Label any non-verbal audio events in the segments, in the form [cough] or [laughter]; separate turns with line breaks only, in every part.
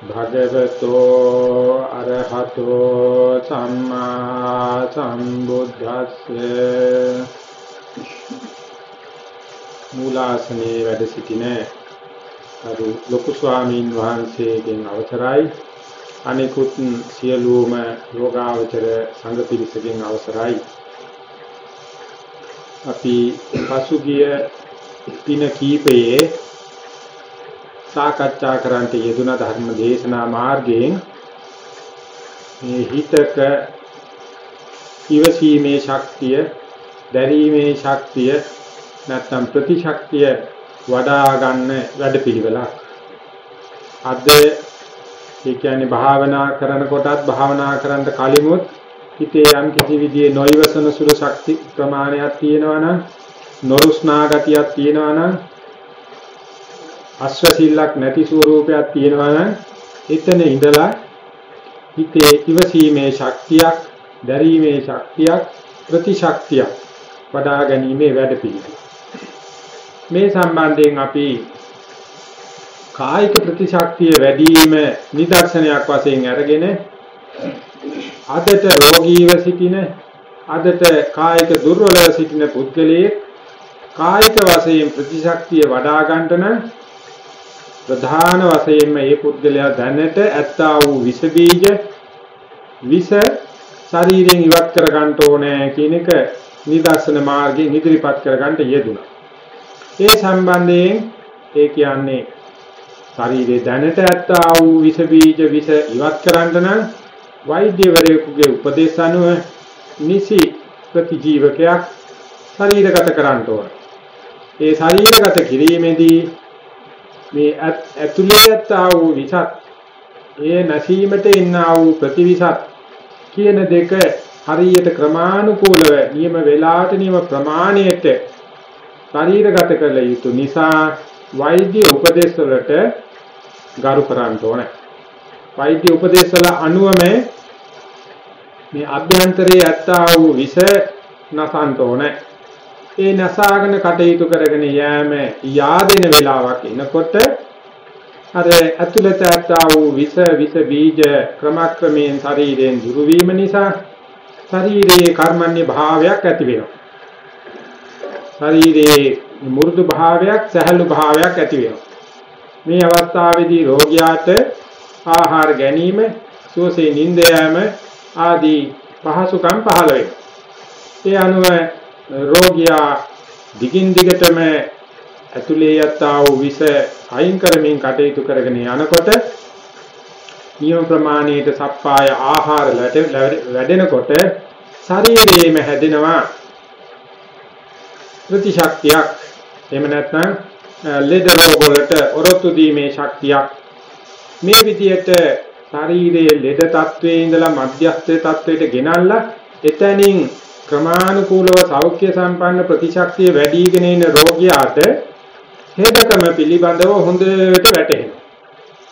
භගවතෝ අරහතෝ සම්මා සම්බුද්දස්ස මූලාසනේ වැඩ සිටින අරු ලොකු ස්වාමීන් වහන්සේගෙන් අවසරයි. අනිකුත් සියලුම යෝගාවචර සංඝ පිරිසගෙන් අවසරයි. අපි පසුගිය දින කීපයේ සාකච්ඡා කරන්නට යෙදුන ධර්ම දේශනා මාර්ගයෙන් මේ හිතක ඉවසීමේ ශක්තිය, දැරීමේ ශක්තිය නැත්නම් ප්‍රතිශක්තිය වඩා ගන්න වැඩපිළිවෙලක්. අද ඒ කියන්නේ භාවනා කරනකොටත් භාවනා කරන්න කලිමුත් හිතේ යම් කිසි විදිහේ නොයවසන සුළු ශක්ති ප්‍රමාණයක් තියෙනවා නම් නොරුස්නා ගතියක් තියෙනවා නම් අශ්වසිල්ලක් නැති ස්වરૂපයක් තියෙනවා නම් එතන ඉඳලා හිතේ ඉවසීමේ ශක්තියක්, දැරීමේ ශක්තියක්, ප්‍රතිශක්තියක් වඩා ගැනීමේ වැඩපිළිවෙල. මේ සම්බන්ධයෙන් අපි කායික ප්‍රතිශක්තිය වැඩි වීම නිදර්ශනයක් වශයෙන් අරගෙන අදට රෝගීව සිටින අදට කායික දුර්වලව සිටින පුද්ගලයෙක් කායික වශයෙන් ප්‍රතිශක්තිය වඩා ගන්නට නම් ප්‍රධාන වශයෙන්ම මේ පුද්ගලයා දැනට ඇත්තා වූ විස බීජ විස ශරීරයෙන් ඉවත් කර ගන්න ඕනේ කියන එක නිදර්ශන මාර්ගයෙන් ඉදිරිපත් කර ගන්නට යෙදුණා. ඒ සම්බන්ධයෙන් ඒ කියන්නේ ශරීරයේ දැනට ඇත්තා වූ විස බීජ විස ඉවත් කරන්න නම් වෛද්‍යවරයෙකුගේ උපදේශ අනුව නිසි ප්‍රතිජීවකයක් ශරීරගත කරන්න ඕන. ඒ ශරීරගත කිරීමේදී මේ ඇතුළේ ඇත්තා වූ විසත් ඒ නැසීමට එන්නා වූ ප්‍රතිවිසත් කියන දෙක හරියට ක්‍රමානුකූලව නියම වේලාවට නියම ප්‍රමාණයට ශරීරගත කළ යුතු නිසා වෛද්‍ය උපදේශ වලට ගරු කරන්න ඕනේ. වෛද්‍ය උපදේශ වල අනුවම මේ අභ්‍යන්තරයේ ඇත්තා වූ විස නසන්න ඕනේ. ඒ නසාගෙන කටයුතු කරගෙන යෑම yaadෙන වෙලාවක් එනකොට අර ඇතුළත ඇත්තා වූ විස විස බීජ ක්‍රමක්‍රමයෙන් ශරීරයෙන් දුරු වීම නිසා ශරීරයේ කර්මන්නේ භාවයක් ඇති වෙනවා. ශරීරයේ මෘදු භාවයක් සහළු භාවයක් ඇති වෙනවා. මේ අවස්ථාවේදී රෝගියාට ආහාර ගැනීම, සුවසේ නිින්ද යාම ආදී පහසුකම් පහළ වෙනවා. ඒ අනුව රෝගියා දිගින් දිගටම ඇතුලේ යත්තා වූ විස අයින් කරමින් කටයුතු කරගෙන යනකොට නියම ප්‍රමාණයට සප්පාය ආහාර වැඩෙනකොට ශරීරයේම හැදෙනවා ප්‍රතිශක්තියක් එහෙම නැත්නම් ලෙඩ රෝග වලට ඔරොත්තු දීමේ ශක්තියක්. මේ විදිහට ශරීරයේ ලෙඩ තත්වයේ ඉඳලා මධ්‍යස්ථ තත්වයට ගෙනල්ලා එතනින් ක්‍රමානුකූලව සෞඛ්‍ය සම්පන්න ප්‍රතිශක්තිය වැඩිගෙන ඉන රෝගියාට හේතකම පිළිබඳව හොඳට වැටහෙනවා.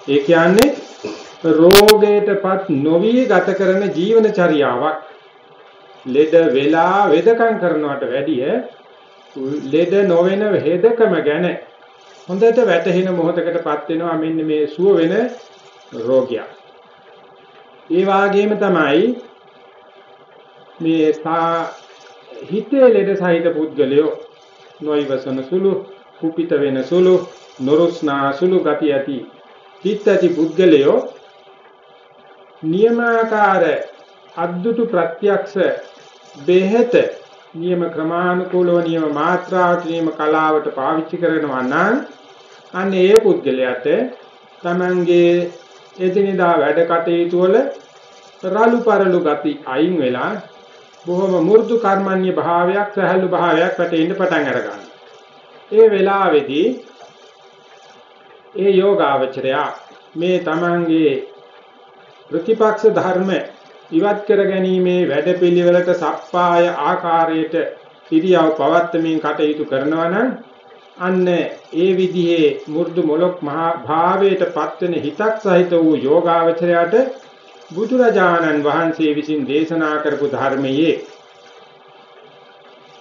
ඒ කියන්නේ රෝගයටපත් නොවි ගත කරන ජීවන චර්යාවක් ලෙඩ වෙලා වෙදකම් කරනවට වැඩිය ලෙඩ නොවන හේදකම ගැන හොඳට වැටහෙන මොහොතකටපත් වෙනවා මෙන්න මේ සුව වෙන රෝගියා. ඒ වාගේම තමයි මේ සා හිතේ ලෙඩ සහිත පුද්ගලයෝ නොයිවසන සුළු කුපිත වෙන සුළු නොරුස්නා සුළු ගති ඇති හිත ඇති පුද්ගලයෝ නියමාකාර අද්දුතු ප්‍රත්‍යක්ෂ බෙහෙත නියම ක්‍රමානුකූලව නියම මාත්‍රාවට නියම කලාවට පාවිච්චි කරනවා නම් අන්න ඒ පුද්ගලයාට තමන්ගේ එදිනෙදා වැඩ කටයුතු වල රළු පරළු ගති අයින් වෙලා බොහොම මෘදු කර්මන්‍ය භාවයක් සහැල්ලු භාවයක් වැටෙන්න පටන් අර ගන්නවා. ඒ වෙලාවේදී ඒ යෝගාවචරය මේ තමන්ගේ ප්‍රතිපක්ෂ ධර්ම ඉවත් කර ගැනීමේ වැඩපිළිවෙලට සප්පාය ආකාරයට ඉරියව් පවත්වමින් කටයුතු කරනවා නම් අන්න ඒ විදිහේ මු르දු මොලොක් මහා භාවයට පත්වෙන හිතක් සහිත වූ යෝගාවචරයට බුදුරජාණන් වහන්සේ විසින් දේශනා කරපු ධර්මයේ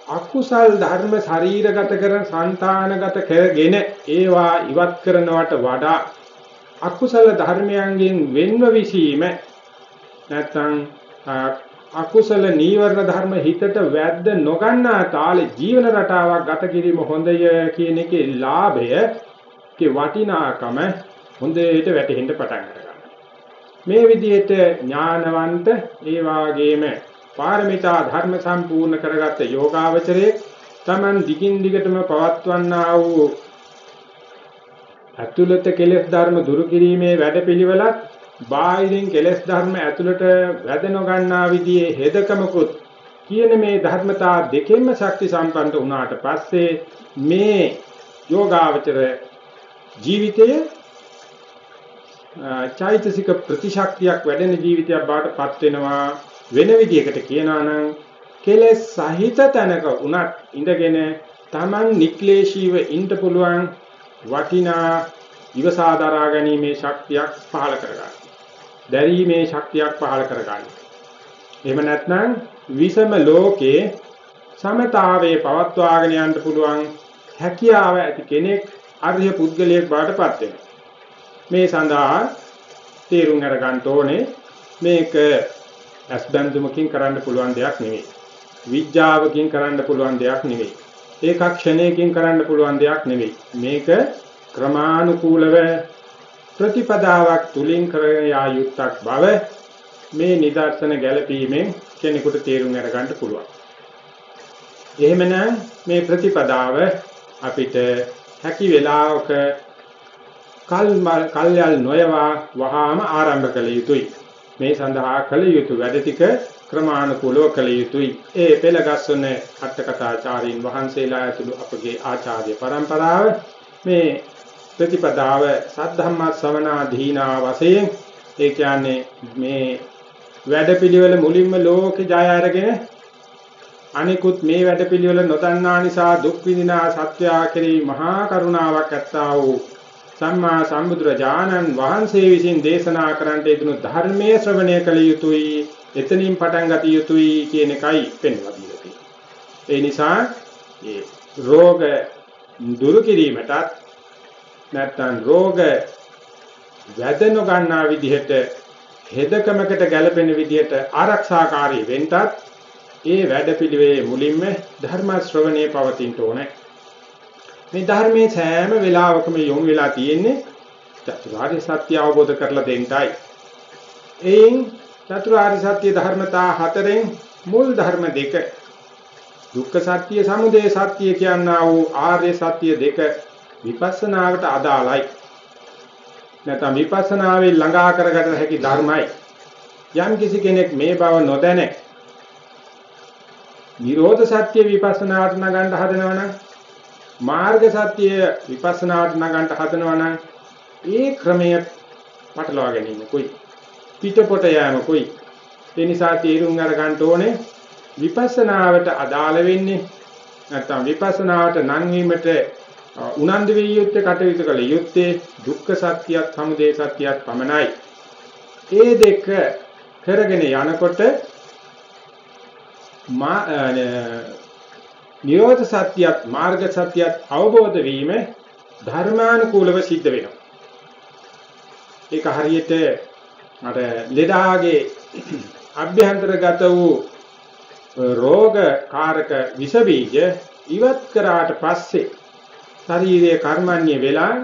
අකුසල් ධර්ම ශරීරගත කරන సంతානගත කරගෙන ඒවා ඉවත් කරනවට වඩා අකුසල ධර්මයන්ගෙන් වෙන්ව විසීම නැත්නම් අකුසල නීවරණ ධර්ම හිතට වැද්ද නොගන්නා තාලේ ජීවන රටාවක් ගත කිරීම හොඳය කියන එකේ ලාභය කේ වටිනාකම හොඳට වැටහෙන්න පටන් ගන්නවා. මේ විදිහට ඥානවන්ත ඒ වාගේම පාරමිතා ධර්ම සම්පූර්ණ කරගත්ත යෝගාවචරයේ Taman දිගින් දිගටම පවත්වන්නා වූ අතුලත කෙලෙස් ධර්ම දුරු කිරීමේ වැඩපිළිවෙලත් බාහිරින් කෙලෙස් ධර්ම ඇතුළට වැද නොගන්නා විදිහේ හෙදකමකුත් කියන මේ ධර්මතා දෙකෙන්ම ශක්ති සම්පන්න වුණාට පස්සේ මේ යෝගාවචර ජීවිතයේ චෛතසික ප්‍රතිශක්තියක් වැඩෙන ජීවිතයක් බවට පත් වෙනවා වෙන විදිහකට කියනවා නම් කෙලෙස් සහිත තැනක උනත් ඉඳගෙන Taman නික්ලේශීව ඉන්න පුළුවන් වටිනා ඉවසා දරා ගැනීමේ ශක්තියක් පහළ කරගන්න. දැරීමේ ශක්තියක් පහළ කරගන්න. එහෙම නැත්නම් විසම ලෝකේ සමතාවයේ පවත්වාගෙන යන්න පුළුවන් හැකියාව ඇති කෙනෙක් අරිය පුද්ගලයෙක් බවට පත් වෙනවා. මේ සඳහා තීරුම් අරගන්න ඕනේ මේක ඇස්බන්දුමකින් කරන්න පුළුවන් දෙයක් නෙවෙයි. විඥාවකින් කරන්න පුළුවන් දෙයක් නෙවෙයි. ඒකක් ක්ෂණයකින් කරන්න පුළුවන් දෙයක් නෙවෙයි. මේක ක්‍රමානුකූලව ප්‍රතිපදාවක් තුලින් කරගෙන යා යුක්තක් බව මේ නිදර්ශන ගැළපීමෙන් කෙනෙකුට තේරුම් අරගන්න පුළුවන්. එහෙමනම් මේ ප්‍රතිපදාව අපිට හැකි වෙලාවක කල් කල්යල් නොයවා වහාම ආරම්භ කළ යුතුයි. මේ සඳහා කළ යුතු වැඩ ටික ක්‍රමානුකූලව කළ යුතුයි. ඒ පෙළගස්වන අටකථාචාරීන් වහන්සේලා ඇතුළු අපගේ ආචාර්ය પરම්පරාව මේ ප්‍රතිපදාව සද්ධම්ම ශ්‍රවණාධීනා වශයෙන් ඒ කියන්නේ මේ වැඩපිළිවෙල මුලින්ම ලෝකේ ජය අරගෙන අනිකුත් මේ වැඩපිළිවෙල නොදන්නා නිසා දුක් විඳිනා සත්‍යා කෙරෙහි මහා කරුණාවක් ඇත්තා වූ සම්මා සම්බුදුරජාණන් වහන්සේ විසින් දේශනා කරන්නට යෙදුණු ධර්මයේ ශ්‍රවණය කළ යුතුයි එතනින් පටන් ගත යුතුයි කියන එකයි පෙන්වලා දීලා ඒ නිසා ඒ රෝග දුරු කිරීමටත් නැත්නම් රෝග වැද නොගන්නා විදිහට හෙදකමකට ගැළපෙන විදිහට ආරක්ෂාකාරී වෙන්නත් ඒ වැඩපිළිවෙලේ මුලින්ම ධර්ම ශ්‍රවණයේ පවතින්න ඕනේ. මේ ධර්මයේ සෑම වෙලාවකම යොමු වෙලා තියෙන්නේ චතුරාර්ය සත්‍ය අවබෝධ කරලා දෙන්නයි. එයින් චතුරාර්ය සත්‍ය ධර්මතා හතරෙන් මුල් ධර්ම දෙක දුක්ඛ සත්‍ය සමුදය සත්‍ය කියනා වූ ආර්ය සත්‍ය දෙක විපස්සනාවට අදාළයි. නැත්නම් විපස්සනාවේ ළඟා කරගත හැකි ධර්මයි. යම් කිසි කෙනෙක් මේ බව නොදැන නිරෝධ සත්‍ය විපස්සනාවට නගන්න හදනවනම් මාර්ග සත්‍ය විපස්සනාට නගන්න හදනවා නම් ඒ ක්‍රමය පටලවා ගැනීම කොයි පිටපොට යෑම කොයි ඒ නිසා තීරුම් අර ගන්න ඕනේ විපස්සනාවට අදාළ වෙන්නේ නැත්නම් විපස්සනාවට නම් වීමට උනන්දු විය යුත්තේ කටයුතු කළ යුත්තේ දුක්ඛ සත්‍යයත් සමුදය සත්‍යයත් පමණයි. ඒ දෙක කරගෙන යනකොට මා නිරෝධ සත්‍යයත් මාර්ග සත්‍යයත් අවබෝධ වීම ධර්මානුකූලව සිද්ධ වෙනවා. ඒක හරියට අර ලෙඩාගේ [clears throat] අභ්‍යන්තරගත වූ රෝග කාරක විස බීජ ඉවත් කරාට පස්සේ ශරීරයේ කර්මන්නේ වෙලා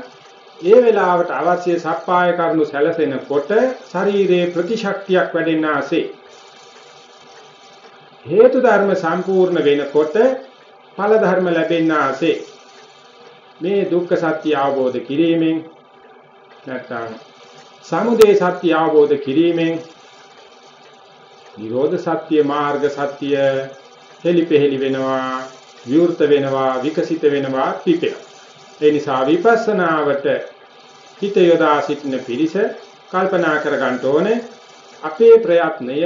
ඒ වෙලාවට අවශ්‍ය සප්පාය කරුණු සැලසෙනකොට ශරීරයේ ප්‍රතිශක්තියක් වැඩෙනාසේ හේතු ධර්ම සම්පූර්ණ වෙනකොට ඵල ධර්ම ලැබෙන්නාසේ මේ දුක්ඛ සත්‍ය අවබෝධ කිරීමෙන් නැත්නම් සමුදය සත්‍ය අවබෝධ කිරීමෙන් නිරෝධ සත්‍ය මාර්ග සත්‍ය හෙලිපෙහෙලි වෙනවා විවෘත වෙනවා විකසිත වෙනවා පිපෙනවා. ඒ නිසා විපස්සනාවට හිත යොදා සිටින පිරිස කල්පනා කර ගන්න ඕනේ අපේ ප්‍රයත්නය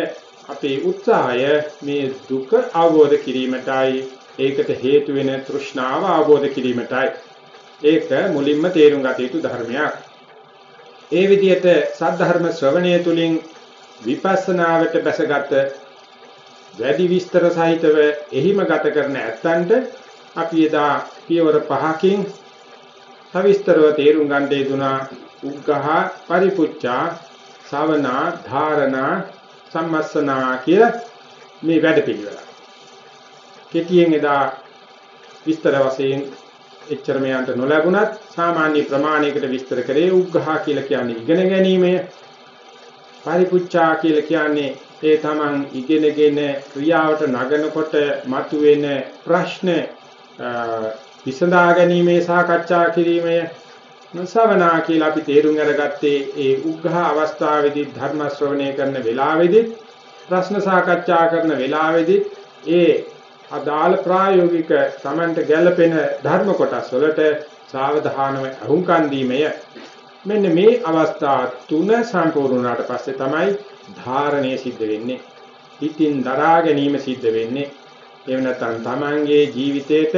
අපේ උත්සාහය මේ දුක අවබෝධ කිරීමටයි. ඒකට හේතු වෙන තෘෂ්ණාව අවබෝධ කිරීමටයි. ඒක මුලින්ම තේරුම් ගත යුතු ධර්මයක්. ඒ විදිහට සද්ධර්ම ශ්‍රවණය තුලින් විපස්සනාවට බැසගත් වැඩි විස්තර සහිතව එහිම ගත කරන ඇත්තන්ට අපි එදා පියවර පහකින් සවිස්තරව තේරුම් ගන්න දෙදුනා උග්ඝහ පරිපුච්ඡා ශවනා ධාරණා සම්මස්සනා කිය මේ වැඩ පිළිවෙල. කෙටියෙන් එදා විස්තර වශයෙන් එච්චර මෙයන්ට නොලැබුණත් සාමාන්‍ය ප්‍රමාණයකට විස්තර කරේ උග්ඝහ කියලා කියන්නේ ඉගෙන ගැනීමය. පරිපුච්ඡා කියලා කියන්නේ ඒ තමන් ඉගෙනගෙන ක්‍රියාවට නගනකොට මතුවෙන ප්‍රශ්න විසඳා ගැනීමේ සාකච්ඡා කිරීමේ නසවනා කියලා අපි තේරුම් අරගත්තේ ඒ උග්ඝහ අවස්ථාවේදී ධර්ම ශ්‍රවණය කරන වෙලාවේදී ප්‍රශ්න සාකච්ඡා කරන වෙලාවේදී ඒ අදාළ ප්‍රායෝගික සමන්ට ගැළපෙන ධර්ම කොටස් වලට සාවධානව අහුම්කන් දීමය මෙන්න මේ අවස්ථා තුන සම්පූර්ණ වුණාට පස්සේ තමයි ධාරණය සිද්ධ වෙන්නේ. හිතින් දරා ගැනීම සිද්ධ වෙන්නේ. එහෙම නැත්නම් තමන්ගේ ජීවිතේට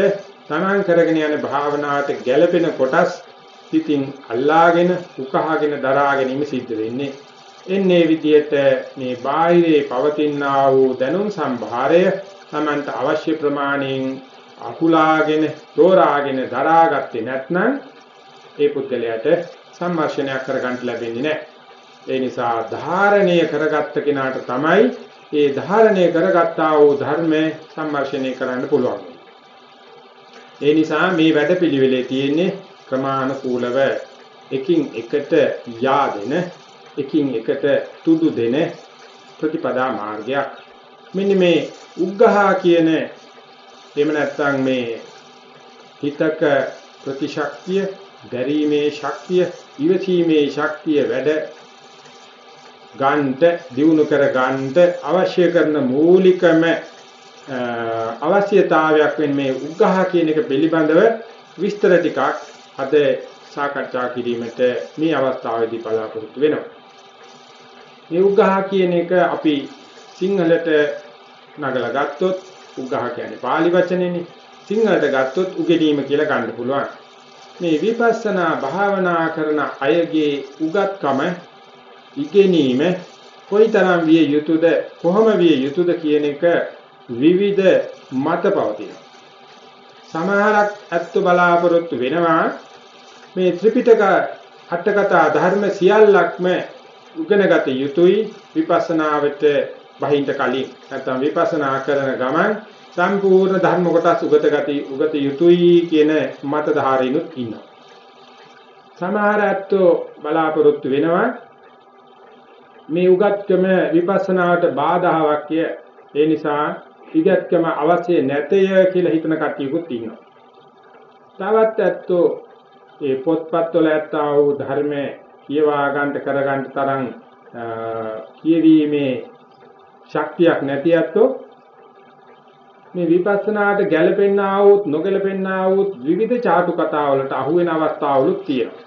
තමන් කරගෙන යන භාවනාවට ගැළපෙන කොටස් හිතින් අල්ලාගෙන උකහාගෙන දරා ගැනීම සිද්ධ වෙන්නේ. එන්නේ විදියට මේ බාහිරේ පවතිනා වූ දැනුම් සම්භාරය තමන්ට අවශ්‍ය ප්‍රමාණයෙන් අකුලාගෙන තෝරාගෙන දරාගත්තේ නැත්නම් ඒ පුද්ගලයාට සම්මර්ෂණයක් කරගන්න ලැබෙන්නේ නැහැ. ඒ නිසා ධාරණය කරගත්ත කෙනාට තමයි ඒ ධාරණය කරගත්තා වූ ධර්මය සම්මර්ෂණය කරන්න පුළුවන්. ඒ නිසා මේ වැඩපිළිවෙලේ තියෙන්නේ ක්‍රමානුකූලව එකින් එකට yaadෙන එකින් එකට තුඩු දෙන ප්‍රතිපදා මාර්ගයක්. මෙන්න මේ උග්ඝහා කියන එහෙම නැත්නම් මේ හිතක ප්‍රතිශක්තිය, දැරීමේ ශක්තිය, ඉවසීමේ ශක්තිය වැඩ ගන්නට දිනු කර ගන්නට අවශ්‍ය කරන මූලිකම අවශ්‍යතාවයක් වෙන මේ උග්ඝහ කියන එක පිළිබඳව විස්තර ටිකක් අද සාකච්ඡා කිරීමට මේ අවස්ථාවේදී බලාපොරොත්තු වෙනවා. මේ උග්ඝහ කියන එක අපි සිංහලට නගලා ගත්තොත් උග්ඝහ කියන්නේ pāli වචනේනේ. සිංහලට ගත්තොත් උගෙඩීම කියලා ගන්න පුළුවන්. මේ විපස්සනා භාවනා කරන අයගේ උගත්කම ඉගෙනීම කොයිතරම් විය යුතුද කොහොම විය යුතුද කියන එක විවිධ මත පවතිනවා. සමහරක් ඇත්ත බලාපොරොත්තු වෙනවා මේ ත්‍රිපිටක අටකතා ධර්ම සියල්ලක්ම උගෙනගත යුතුයි විපස්සනාවට බහින්ද කලින් නැත්නම් විපස්සනා කරන ගමන් සම්පූර්ණ ධර්ම කොටස් උගත ගති උගත යුතුයි කියන මතධාරීනුත් ඉන්නවා. සමහර ඇත්තෝ බලාපොරොත්තු වෙනවා මේ උගත්කම විපස්සනාවට බාධාවක් ඒ නිසා ඉගත්කම අවශ්‍ය නැතය කියලා හිතන කට්ටියකුත් ඉන්නවා. තවත් ඇත්තෝ ඒ පොත්පත් වල ඇත්තා වූ ධර්මයේ කියවා ගන්නට කර ගන්න තරම් කියවීමේ ශක්තියක් නැති ඇත්තෝ මේ විපස්සනාට ගැළපෙන්නා වූත් නොගැළපෙන්නා වූත් විවිධ චාටු කතා වලට අහු වෙන අවස්ථාවලුත් තියෙනවා.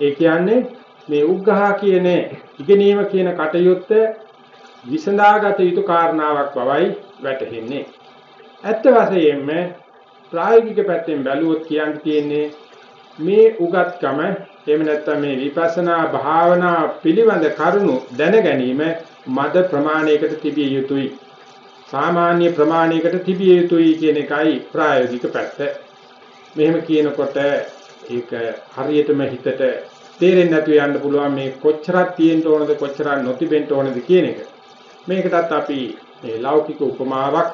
ඒ කියන්නේ මේ උග්ඝහ කියන ඉගෙනීම කියන කටයුත්ත විසඳාගත යුතු කාරණාවක් බවයි වැටහෙන්නේ. ඇත්ත වශයෙන්ම ප්‍රායෝගික පැත්තෙන් බැලුවොත් කියන්න තියෙන්නේ මේ උගත්කම එහෙම නැත්නම් මේ විපස්සනා භාවනා පිළිබඳ කරුණු දැන ගැනීම මද ප්‍රමාණයකට තිබිය යුතුයි. සාමාන්‍ය ප්‍රමාණයකට තිබිය යුතුයි කියන එකයි ප්‍රායෝගික පැත්ත. මෙහෙම කියනකොට ඒක හරියටම හිතට තේරෙන්නේ නැතුව යන්න පුළුවන් මේ කොච්චරක් තියෙන්න ඕනද කොච්චරක් නොතිබෙන්න ඕනද කියන එක. මේකටත් අපි මේ ලෞකික උපමාවක්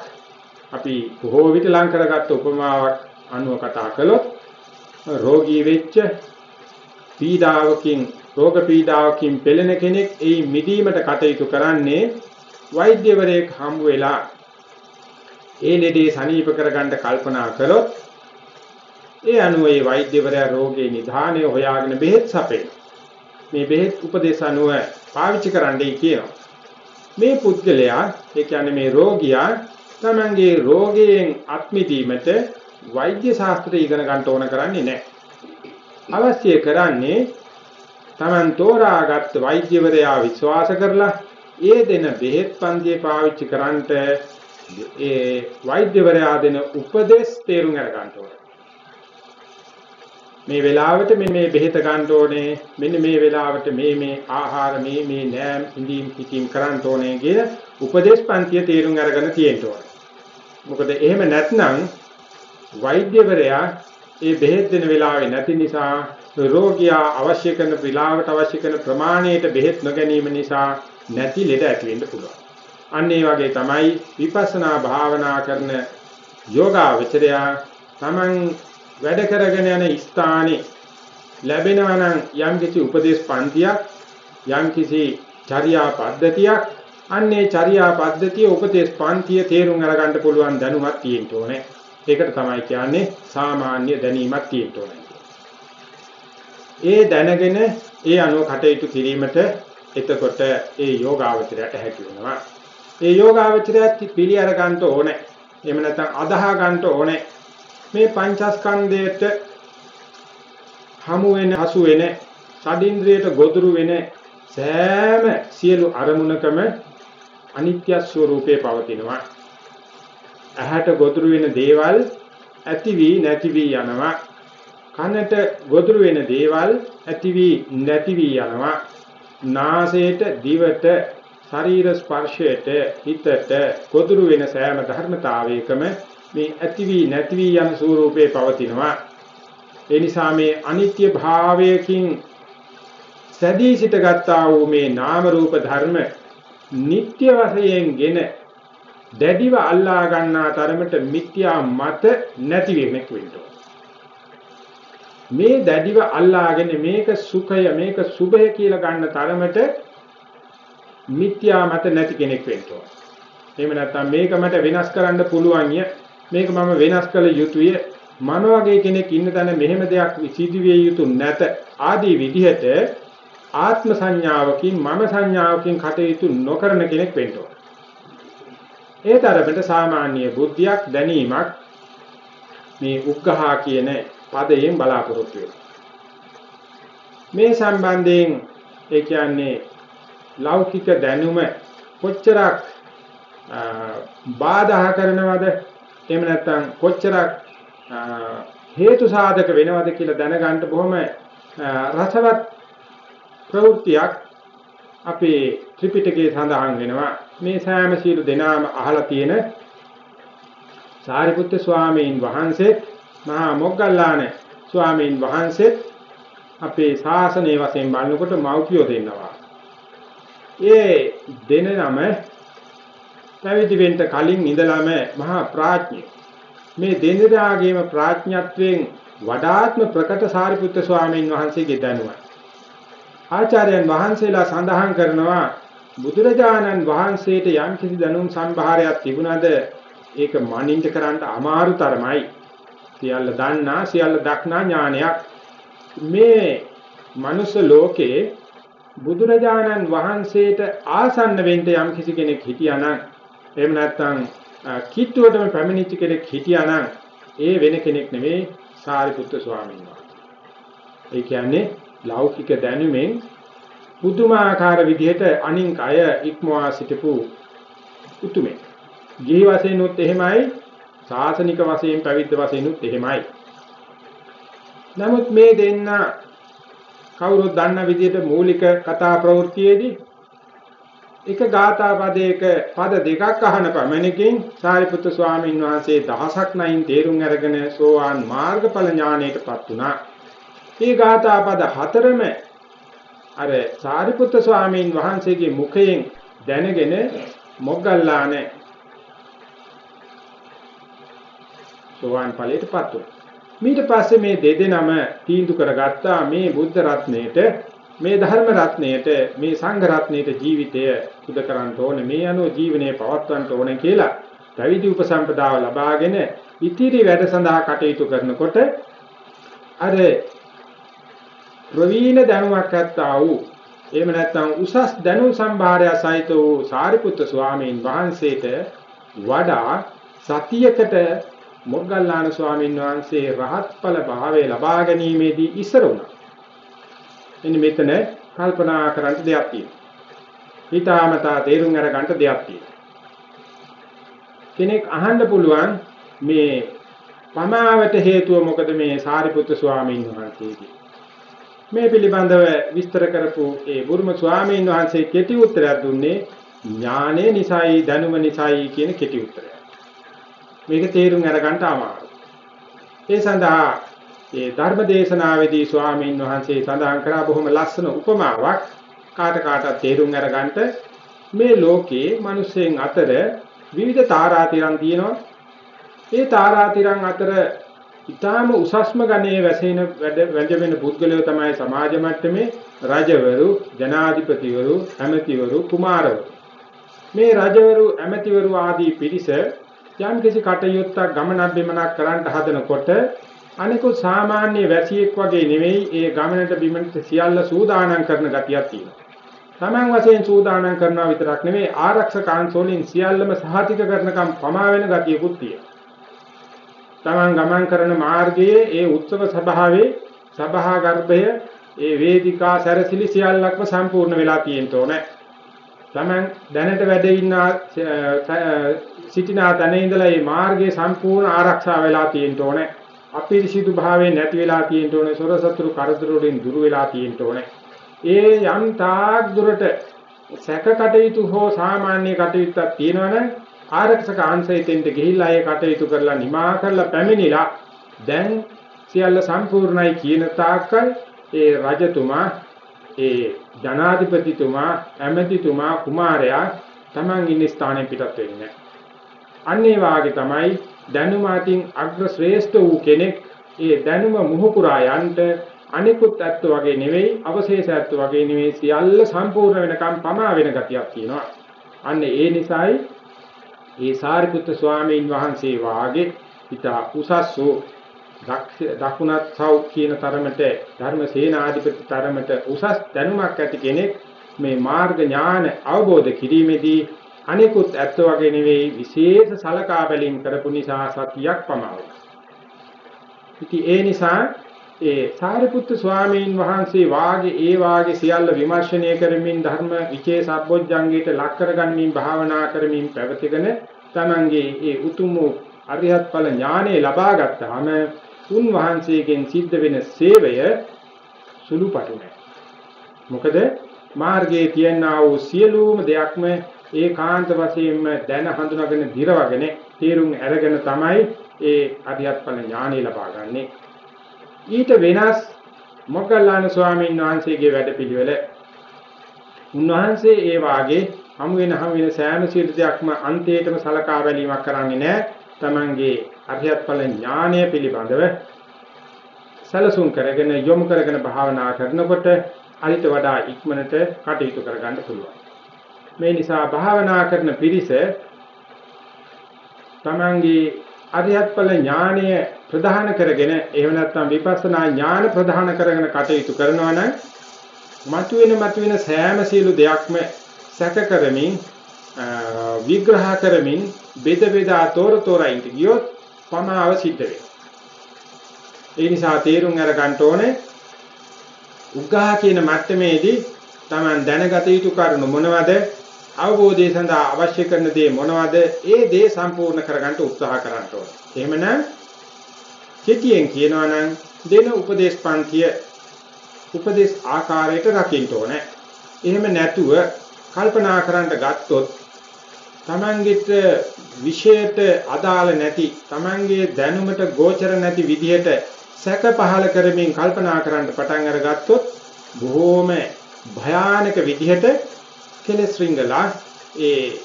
අපි බොහෝ විට ලං කරගත්ත උපමාවක් අනුව කතා කළොත් රෝගී වෙච්ච පීඩාවකින් රෝග පීඩාවකින් පෙළෙන කෙනෙක් ඒ මිදීමට කටයුතු කරන්නේ වෛද්‍යවරයෙක් හම්බ වෙලා ඒ ලෙඩේ සනීප කරගන්න කල්පනා කළොත් ඒ අනුව ඒ වෛද්‍යවරයා රෝගේ නිධානය හොයාගෙන බෙහෙත් සපේ. මේ බෙහෙත් උපදේශ අනුව පාවිච්චි කරන්නයි කියනවා. මේ පුද්ගලයා ඒ කියන්නේ මේ රෝගියා තමන්ගේ රෝගයෙන් අත්මිදීමට වෛද්‍ය ශාස්ත්‍රය ඉගෙන ගන්න ඕන කරන්නේ නැහැ. අවශ්‍ය කරන්නේ තමන් තෝරාගත් වෛද්‍යවරයා විශ්වාස කරලා ඒ දෙන බෙහෙත් පන්තිය පාවිච්චි කරන්නට ඒ වෛද්‍යවරයා දෙන උපදේශ තේරුම් අරගන්න ඕනේ. මේ වෙලාවට මේ මේ බෙහෙත ගන්න ඕනේ මෙන්න මේ වෙලාවට මේ මේ ආහාර මේ මේ නෑම් ඉඳීම් පිටින් කරන්න ඕනේ කිය උපදේශ පන්තිය තේරුම් අරගෙන තියෙන්න ඕනේ. මොකද එහෙම නැත්නම් වෛද්‍යවරයා ඒ බෙහෙත් දෙන වෙලාවේ නැති නිසා රෝගියා අවශ්‍ය කරන වෙලාවට අවශ්‍ය කරන ප්‍රමාණයට බෙහෙත් නොගැනීම නිසා නැති ලෙඩ ඇති වෙන්න පුළුවන්. අන්න ඒ වගේ තමයි විපස්සනා භාවනා කරන යෝගාවචරයා Taman වැඩ කරගෙන යන ස්ථානේ ලැබෙනවා නම් යම්කිසි උපදේශ පන්තියක් යම්කිසි චර්යා පද්ධතියක් අන්නේ චර්යා පද්ධතිය උපදේශ පන්තිය තේරුම් අරගන්න පුළුවන් දැනුමක් තියෙන්න ඕනේ. ඒකට තමයි කියන්නේ සාමාන්‍ය දැනීමක් තියෙන්න ඕනේ. ඒ දැනගෙන ඒ අනුව කටයුතු කිරීමට එතකොට ඒ යෝගාවචරයට හැකි වෙනවා. ඒ යෝගාවචරයත් පිළි අර ගන්න ඕනේ. එහෙම නැත්නම් අදාහ ගන්න ඕනේ. මේ පංචස්කන්ධයට හමු වෙන හසු වෙන සදින්ද්‍රයට ගොදුරු වෙන සෑම සියලු අරමුණකම අනිත්‍ය ස්වરૂපේ පවතිනවා. ඇහැට ගොදුරු වෙන දේවල් ඇති වී නැති වී යනවා. කනට ගොදුරු වෙන දේවල් ඇති වී නැති වී යනවා. නාසයට දිවට ශරීර ස්පර්ශයට හිතට ගොදුරු වෙන සෑම ධර්මතාවයකම මේ ඇති වී නැති වී යන ස්වરૂපේ පවතිනවා. ඒ නිසා මේ අනිත්‍ය භාවයකින් සැදී සිට ගත්තා වූ මේ නාම රූප ධර්ම නিত্য වශයෙන්ගෙන දැඩිව අල්ලා ගන්නා තරමට මිත්‍යා මත නැති වෙන්නක් වෙන්න ඕන. මේ දැඩිව අල්ලාගෙන මේක සුඛය මේක සුභය කියලා ගන්න තරමට මිත්‍යා මත නැති කෙනෙක් වෙන්න ඕන. එහෙම නැත්නම් මේක මට වෙනස් කරන්න පුළුවන් මේක මම වෙනස් කළ යුතුය මම වගේ කෙනෙක් ඉන්න තැන මෙහෙම දෙයක් සිදුවිය යුතු නැත ආදී විදිහට ආත්ම සංඥාවකින් මම සංඥාවකින් කටයුතු නොකරන කෙනෙක් වෙන්න ඕන. ඒ තරමට සාමාන්‍ය බුද්ධියක් දැනීමක් මේ උග්ඝහා කියන පදයෙන් බලාපොරොත්තු වෙනවා. මේ සම්බන්ධයෙන් ඒ කියන්නේ ලෞකික දැනුම කොච්චරක් බාධා කරනවද එහෙම නැත්නම් කොච්චරක් හේතු සාධක වෙනවද කියලා දැනගන්න බොහොම රසවත් ප්‍රවෘත්තියක් අපේ ත්‍රිපිටකයේ සඳහන් වෙනවා මේ සෑම සීල දෙනාම අහලා තියෙන සාරිපුත්‍ර ස්වාමීන් වහන්සේ මහා මොග්ගල්ලාන ස්වාමීන් වහන්සේ අපේ ශාසනය වශයෙන් බලනකොට මෞපියෝ දෙන්නවා ඒ දෙන නම පැවිදි වෙන්න කලින් ඉඳලම මහා ප්‍රඥය. මේ දෙන්නදාගේම ප්‍රඥත්වයෙන් වඩාත්ම ප්‍රකට සාරිපුත්‍ර ස්වාමීන් වහන්සේගේ දැනුම. ආචාර්යයන් වහන්සේලා සඳහන් කරනවා බුදුරජාණන් වහන්සේට යම් කිසි දැනුම් සම්භාරයක් තිබුණාද ඒක මනින්ද කරන්න අමාරු තරමයි. සියල්ල දන්නා සියල්ල දක්නා ඥානයක් මේ මනුස්ස ලෝකේ බුදුරජාණන් වහන්සේට ආසන්න වෙන්න යම් කිසි කෙනෙක් හිටියානම් එහෙම නැත්නම් කිට්ටුවටම පැමිණිච්ච කෙනෙක් හිටියානම් ඒ වෙන කෙනෙක් නෙවෙයි සාරිපුත්‍ර ස්වාමීන් වහන්සේ. ඒ කියන්නේ ලෞකික දැනුමෙන් පුදුමාකාර විදිහට අනින් අය ඉක්මවා සිටපු උතුමේ. ගිහි වශයෙන් උත් එහෙමයි සාසනික වශයෙන් පැවිද්ද වශයෙන් උත් එහෙමයි. නමුත් මේ දෙන්න කවුරුත් දන්න විදිහට මූලික කතා ප්‍රවෘත්තියේදී එක ගාථා පදයක පද දෙකක් අහන පමණකින් සාරිපුත්‍ර ස්වාමීන් වහන්සේ දහසක් නයින් තේරුම් අරගෙන සෝවාන් මාර්ගඵල ඥාණයටපත් වුණා. මේ ගාථා පද හතරම අර සාරිපුත්‍ර ස්වාමීන් වහන්සේගේ මුඛයෙන් දැනගෙන මොග්ගල්ලාන සෝවාන් ඵලයටපත් වුණා. ඊට පස්සේ මේ දෙදෙනම තීන්දුව කරගත්තා මේ බුද්ධ රත්නයේට මේ ධර්ම රත්නයේට මේ සංඝ රත්නයේට ජීවිතය සුද කරන්න ඕනේ මේ අනුව ජීවනය පවත්වන්න ඕනේ කියලා පැවිදි උපසම්පදාව ලබාගෙන ඉතිරි වැඩ සඳහා කටයුතු කරනකොට අර ප්‍රවීණ දැනුමක් ඇත්තා වූ එහෙම නැත්නම් උසස් දැනුම් සම්භාරය සහිත වූ සාරිපුත්‍ර ස්වාමීන් වහන්සේට වඩා සතියකට මොග්ගල්ලාන ස්වාමීන් වහන්සේ රහත්ඵල භාවය ලබා ගැනීමේදී ඉස්සර වුණා. එන්න මෙතන කල්පනා කරන්න දෙයක් තියෙනවා. හිතාමතා තේරුම් අරගන්න දෙයක් තියෙනවා. කෙනෙක් අහන්න පුළුවන් මේ පමාවට හේතුව මොකද මේ සාරිපුත්‍ර ස්වාමීන් වහන්සේගේ මේ පිළිබඳව විස්තර කරපු ඒ බුරුම ස්වාමීන් වහන්සේ කෙටි උත්තරයක් දුන්නේ ඥානය නිසායි දැනුම නිසායි කියන කෙටි උත්තරයක්. මේක තේරුම් අරගන්න අමාරුයි. ඒ සඳහා ඒ ධර්ම දේශනාවේදී ස්වාමීන් වහන්සේ සඳහන් කරා බොහොම ලස්සන උපමාවක් කාට කාටත් තේරුම් අරගන්න මේ ලෝකේ මිනිස්සෙන් අතර විවිධ තාරාතිරම් තියෙනවා. ඒ තාරාතිරම් අතර ඊටාම උසස්ම ගණයේ වැසෙන වැඳෙන පුද්ගලයෝ තමයි සමාජ මට්ටමේ රජවරු, ජනාධිපතිවරු, ඇමතිවරු, කුමාරවරු. මේ රජවරු, ඇමතිවරු ආදී පිරිස යම් කිසි කටයුත්තක් ගමනක් බිමනක් කරන්න හදනකොට අනිකුත් සාමාන්‍ය වැසියෙක් වගේ නෙවෙයි ඒ ගමනට බිමනට සියල්ල සූදානම් කරන ගතියක් තියෙනවා. Taman වශයෙන් සූදානම් කරනවා විතරක් නෙවෙයි ආරක්ෂක අංශෝලින් සියල්ලම සහතික කරනකම් පමා වෙන ගතියකුත් තියෙනවා. තමන් ගමන් කරන මාර්ගයේ ඒ උත්සව සභාවේ සභා ගර්භය ඒ වේදිකා සැරසිලි සියල්ලක්ම සම්පූර්ණ වෙලා තියෙන්න ඕනේ. තමන් දැනට වැඩ ඉන්න සිටින තැන ඉඳලා මේ මාර්ගයේ සම්පූර්ණ ආරක්ෂා වෙලා තියෙන්න ඕනේ. අපිරිසිදු භාවයෙන් නැති වෙලා තියෙන්න ඕනේ. සොරසතුරු කරදර වලින් දුර වෙලා තියෙන්න ඕනේ. ඒ යම් තාක් දුරට සැක කටයුතු හෝ සාමාන්‍ය කටයුත්තක් තියෙනවනම් ආරක්ෂක අංශයෙන් ගිහිල්ලා ඒ කටයුතු කරලා නිමා කරලා පැමිණිලා දැන් සියල්ල සම්පූර්ණයි කියන තාක්කල් ඒ රජතුමා ඒ ජනාධිපතිතුමා ඇමතිතුමා කුමාරයා Taman ඉන්න ස්ථානයෙන් පිටත් වෙන්නේ අන්නේ වාගේ තමයි දැනුම අතින් අග්‍ර ශ්‍රේෂ්ඨ වූ කෙනෙක් ඒ දැනුම මුහුකුරා යන්ට අනිකුත් ඇත්ත වගේ නෙවෙයි අවශේෂ ඇත්ත වගේ නෙවෙයි සියල්ල සම්පූර්ණ වෙනකම් පමා වෙන ගතියක් තියෙනවා. අන්න ඒ නිසායි ඒ සාරිපුත්‍ර ස්වාමීන් වහන්සේ වාගේ ඊට උසස් වූ දකුණත් සව් කියන තරමට ධර්ම සේනාධිපති තරමට උසස් දැනුමක් ඇති කෙනෙක් මේ මාර්ග ඥාන අවබෝධ කිරීමේදී අනිකුත් ඇත්ත වගේ නෙවෙයි විශේෂ සලකා බැලීම් කරපු නිසා සතියක් පමණයි. ඉතින් ඒ නිසා ඒ සාරිපුත්තු ස්වාමීන් වහන්සේ වාගේ ඒ වාගේ සියල්ල විමර්ශනය කරමින් ධර්ම විචේ සම්බොජ්ජංගයට ලක් කරගනිමින් භාවනා කරමින් පැවතගෙන තමන්ගේ ඒ උතුම් අරිහත් ඵල ඥානෙ ලබා ගත්තාම උන් වහන්සේගෙන් සිද්ධ වෙන සේවය සුළුපටු නෑ. මොකද මාර්ගයේ තියෙනා වූ සියලුම දෙයක්ම ඒකාන්ත වශයෙන්ම දැන හඳුනාගෙන දිරවගෙන තේරුම් අරගෙන තමයි ඒ අරිහත් ඵල ඥානෙ ලබාගන්නේ. ඊට වෙනස් මොග්ගල්ලාන ස්වාමීන් වහන්සේගේ වැඩපිළිවෙල උන්වහන්සේ ඒ වාගේ හමු වෙන හමු වෙන සෑම සියලු දෙයක්ම අන්තයටම සලකා බැලීමක් කරන්නේ නැහැ. Tamange අරියත් ඵල ඥානය පිළිබඳව සැලසුම් කරගෙන යොමු කරගෙන භාවනා කරනකොට අරිට වඩා ඉක්මනට කටයුතු කරගන්න පුළුවන්. මේ නිසා භාවනා කරන පිරිස Tamange අරියත් ඵල ඥානය ප්‍රධාන කරගෙන එහෙම නැත්නම් විපස්සනා ඥාන ප්‍රධාන කරගෙන කටයුතු කරනවා නම් මතුවෙන මතුවෙන සෑම සියලු දෙයක්ම සැක කරමින් විග්‍රහ කරමින් බෙද බෙදා තොර තොරයින්ට ගියොත් පමාව සිද්ධ වෙනවා. ඒ නිසා තේරුම් අරගන්න ඕනේ උග්ඝා කියන මට්ටමේදී Taman දැනගත යුතු කරුණු මොනවද අවබෝධය සඳහා අවශ්‍ය කරන දේ මොනවද ඒ දේ සම්පූර්ණ කරගන්න උත්සාහ කරන්න ඕනේ. එහෙමනම් කෙටියෙන් කියනවා නම් දෙන උපදේශ පන්තිය උපදේශ ආකාරයට රකින්න ඕනේ. එහෙම නැතුව කල්පනා කරන්න ගත්තොත් තමන්ගේට විශේෂයට අදාළ නැති තමන්ගේ දැනුමට ගෝචර නැති විදිහට සැක පහල කරමින් කල්පනා කරන්න පටන් අරගත්තොත් බොහෝම භයානක විදිහට කෙලස් රිංගලා ඒ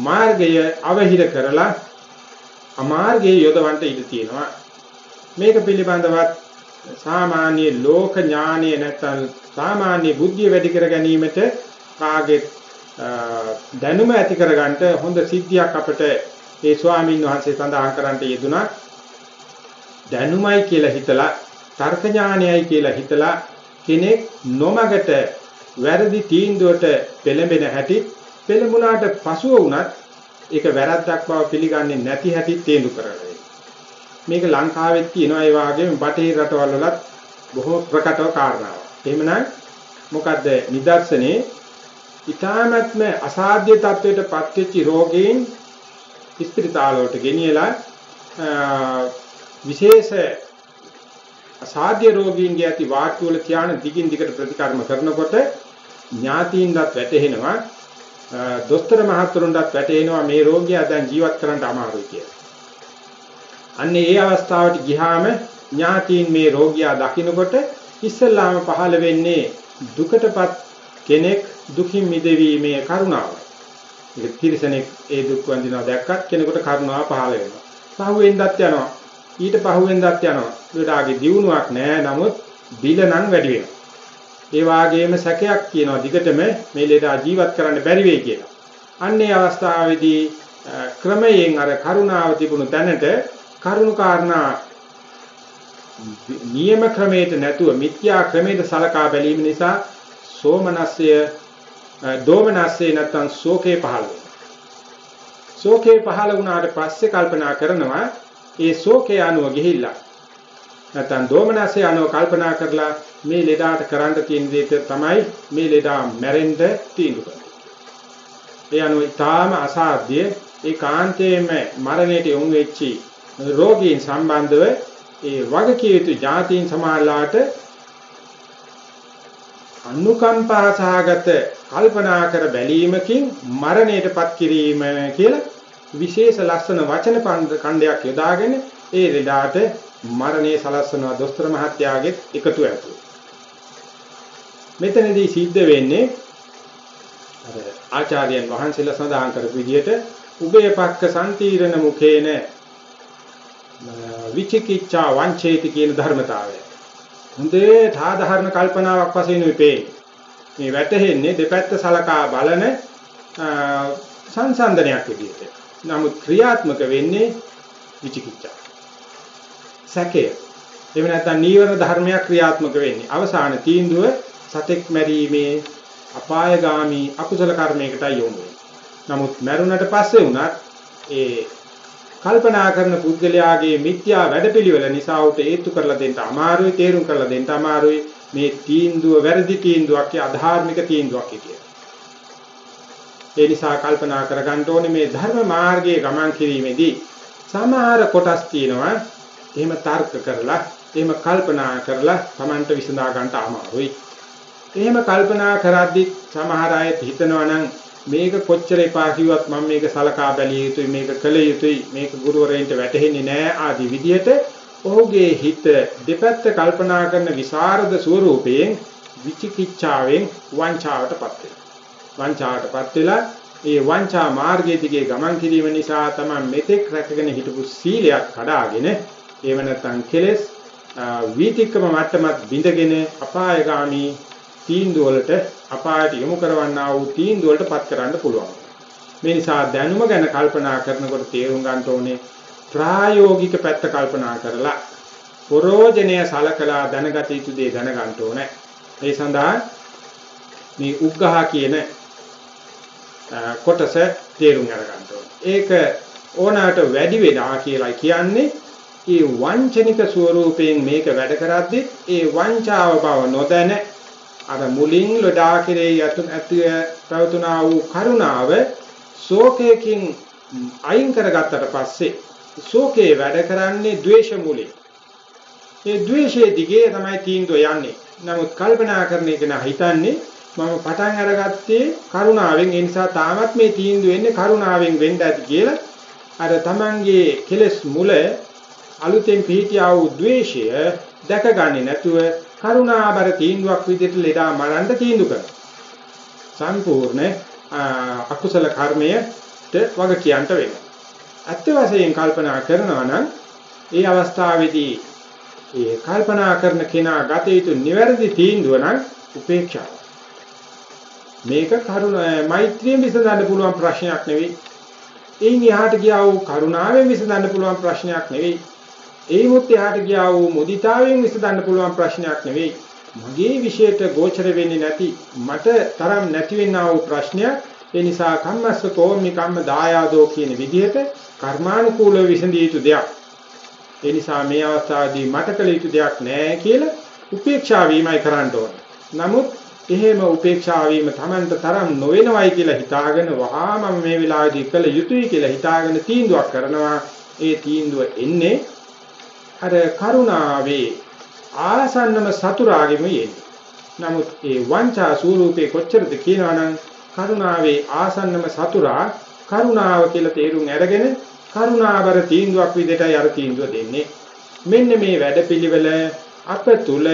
මාර්ගය අවහිර කරලා අමාර්ගයේ යොදවන්න ඉඩ තියෙනවා. මේක පිළිබඳවත් සාමාන්‍ය ලෝක ඥානය නැත්නම් සාමාන්‍ය බුද්ධිය වැඩි කර ගැනීමට කාගේ දැනුම ඇති කරගන්න හොඳ සිද්ධියක් අපිට ඒ ස්වාමීන් වහන්සේ සඳහන් කරන්නට යෙදුනා දැනුමයි කියලා හිතලා තර්ක ඥානයයි කියලා හිතලා කෙනෙක් නොමගට වැරදි තීන්දුවට පෙළඹෙන හැටි පෙළඹුණාට පසුව වුණත් ඒක වැරද්දක් බව පිළිගන්නේ නැති හැටි තේරුම් කරගන්න. මේක ලංකාවෙත් තියෙනවා ඒ වගේම බටහිර රටවල් වලත් බොහෝ ප්‍රකටව කාරණාවක්. එහෙමනම් මොකද්ද නිදර්ශනේ ඊ타මත්ම අසාධ්‍ය තත්වයට පත්වෙච්ච රෝගීන් ස්පිරිතාලයට ගෙනියලා විශේෂ අසාධ්‍ය රෝගීන්ගේ ඇති වාට්ටු වල තියාන දිගින් දිගට ප්‍රතිකර්ම කරනකොට ඥාතීන්වත් වැටහෙනවා දොස්තර මහතුරුන්ටත් වැටහෙනවා මේ රෝගියා දැන් ජීවත් කරන්න අමාරුයි කියලා. අන්න ඒ අවස්ථාවට ගියාම ඥාතීන් මේ රෝගියා දකින්නකොට ඉස්සල්ලාම පහළ වෙන්නේ දුකටපත් කෙනෙක් දුකින් මිදවීමේ කරුණාව. ඒක තිරසනෙක් ඒ දුක් වඳිනවා දැක්කත් කෙනෙකුට කරුණාව පහළ වෙනවා. පහුවෙන්දත් යනවා. ඊට පහුවෙන්දත් යනවා. ලෙඩාගේ දියුණුවක් නැහැ. නමුත් බිල නම් වැඩි වෙනවා. ඒ වාගේම සැකයක් කියනවා දිගටම මේ ලෙඩා ජීවත් කරන්න බැරි වෙයි කියලා. අන්නේ අවස්ථාවේදී ක්‍රමයෙන් අර කරුණාව තිබුණු තැනට කරුණු කාරණා නියම ක්‍රමයට නැතුව මිත්‍යා ක්‍රමයට සලකා බැලීම නිසා සෝමනස්සය දෝමනස්සය නැත්තම් ශෝකේ පහළ වෙනවා. ශෝකේ පහළ වුණාට පස්සේ කල්පනා කරනවා ඒ ශෝකේ අනුව ගිහිල්ලා නැත්තම් දෝමනස්සය අනුව කල්පනා කරලා මේ ලෙඩාට කරන්න තියෙන දේ තමයි මේ ලෙඩා මැරෙන්න තීන්දුව කරන්නේ. ඒ අනුව ඊටාම අසාධ්‍ය ඒ කාන්තේම මරණයට යොමු වෙච්චි රෝගීන් සම්බන්ධව ඒ වගකිය යුතු જાතීන් සමාලාට අනුකම්පා සහගත කල්පනා කර බැලීමකින් මරණයටපත් කිරීම කියලා විශේෂ ලක්ෂණ වචන කණ්ඩයක් යොදාගෙන ඒ රෙඩාට මරණය සලස්වනවා දොස්තර මහත්තයාගෙත් එකතු ඇතුළු. මෙතනදී සිද්ධ වෙන්නේ අර ආචාර්යයන් වහන්සේලා සඳහන් කරපු විදිහට උභය පක්ක සම්තිරණ මුඛේන විචිකිච්ඡා වංචේති කියන ධර්මතාවය. හොඳේ සාධාරණ කල්පනාවක් වශයෙන් වෙපේ. මේ වැටහෙන්නේ දෙපැත්ත සලකා බලන සංසන්දනයක් විදිහට. නමුත් ක්‍රියාත්මක වෙන්නේ විචිකිච්ඡා. සැකය. එහෙම නැත්නම් නීවරණ ධර්මයක් ක්‍රියාත්මක වෙන්නේ. අවසාන තීන්දුව සතෙක් මැරීමේ අපායগামী අකුසල කර්මයකටයි යොමු වෙන්නේ. නමුත් මැරුණට පස්සේ වුණත් ඒ කල්පනා කරන පුද්ගලයාගේ මිත්‍යා වැඩපිළිවෙල නිසා උට හේතු කරලා දෙන්න අමාරුයි තේරුම් කරලා දෙන්න අමාරුයි මේ තීන්දුව වැරදි තීන්දුවක් අධාර්මික තීන්දුවක් කියලා. ඒ නිසා කල්පනා කරගන්න ඕනේ මේ ධර්ම මාර්ගයේ ගමන් කිරීමේදී සමහර කොටස් තියෙනවා එහෙම තර්ක කරලා එහෙම කල්පනා කරලා Tamanට විසඳා ගන්න අමාරුයි. එහෙම කල්පනා කරද්දි සමහර අය හිතනවා නම් මේක කොච්චර එපා කිව්වත් මම මේක සලකා බැලිය යුතුයි මේක කළ යුතුයි මේක ගුරුවරයන්ට වැටහෙන්නේ නැහැ ආදී විදියට ඔහුගේ හිත දෙපැත්ත කල්පනා කරන විසරද ස්වરૂපයෙන් විචිකිච්ඡාවෙන් වංචාවටපත් වෙනවා. වංචාවටපත් වෙලා ඒ වංචා මාර්ගයේ දිගේ ගමන් කිරීම නිසා තමයි මෙතෙක් රැකගෙන හිටපු සීලයක් කඩාගෙන එව නැත්නම් කෙලෙස් වීතික්කම මට්ටමත් බිඳගෙන අපායগামী තීන්දුව වලට අපායට යොමු කරවන්නා වූ තීන්දුව වලට පත් කරන්න පුළුවන්. මේ නිසා දැනුම ගැන කල්පනා කරනකොට තේරුම් ගන්න ඕනේ ප්‍රායෝගික පැත්ත කල්පනා කරලා පරෝජනය සලකලා දැනගත යුතු දේ දැනගන්න ඕනේ. ඒ සඳහා මේ උග්ඝහ කියන කොටස තේරුම් අරගන්න ඕනේ. ඒක ඕනෑමට වැඩි වෙලා කියලා කියන්නේ ඒ වංචනික ස්වරූපයෙන් මේක වැඩ කරද්දී ඒ වංචාව බව නොදැන අර මුලින් ලඩා කෙරේ යතු ඇති ප්‍රවතුනා වූ කරුණාව ශෝකයෙන් අයින් කරගත්තට පස්සේ ශෝකේ වැඩ කරන්නේ ද්වේෂ මුලින්. ඒ ද්වේෂයේ දිගේ තමයි තීන්දුව යන්නේ. නමුත් කල්පනා කරන එක නා හිතන්නේ මම පටන් අරගත්තේ කරුණාවෙන් ඒ නිසා තාමත් මේ තීන්දුව වෙන්නේ කරුණාවෙන් වෙන්න ඇති කියලා අර තමන්ගේ කෙලස් මුල අලුතෙන් පිහිටියා වූ ද්වේෂය දැකගන්නේ නැතුව කරුණාබර තීන්දුවක් විදිහට ලෙඩා මරන්න තීන්දුව කරනවා. සම්පූර්ණ අකුසල කර්මයට වග කියන්න වෙනවා. ඇත්ත වශයෙන් කල්පනා කරනවා නම් ඒ අවස්ථාවේදී ඒ කල්පනා කරන කෙනා ගත යුතු නිවැරදි තීන්දුව නම් උපේක්ෂාව. මේක කරුණ මෛත්‍රියෙන් විසඳන්න පුළුවන් ප්‍රශ්නයක් නෙවෙයි. එයින් එහාට ගියා වූ කරුණාවෙන් විසඳන්න පුළුවන් ප්‍රශ්නයක් නෙවෙයි. ඒ මුත් එහාට ගියා වූ මුදිතාවෙන් විසඳන්න පුළුවන් ප්‍රශ්නයක් නෙවෙයි. මගේ විශේෂයට ගෝචර වෙන්නේ නැති මට තරම් නැති වෙන්නා වූ ප්‍රශ්නයක්. ඒ නිසා කම්මස්ස කෝමි කම්ම දායාදෝ කියන විදිහට කර්මානුකූලව විසඳිය යුතු දෙයක්. ඒ නිසා මේ අවස්ථාවේදී මට කළ යුතු දෙයක් නැහැ කියලා උපේක්ෂා වීමයි කරන්න ඕන. නමුත් එහෙම උපේක්ෂා වීම Tamanට තරම් නොවෙනවයි කියලා හිතාගෙන වහා මම මේ වෙලාවේදී කළ යුතුයි කියලා හිතාගෙන තීන්දුවක් කරනවා ඒ තීන්දුව එන්නේ අර කරුණාවේ ආසන්නම සතුරාගෙම යෙන්නේ. නමුත් ඒ වංචා ස්වරූපේ කොච්චරද කියනවනම් කරුණාවේ ආසන්නම සතුරා කරුණාව කියලා තේරුම් අරගෙන කරුණාවර තීන්දුවක් විදිහටයි අර තීන්දුව දෙන්නේ. මෙන්න මේ වැඩපිළිවෙල අප තුල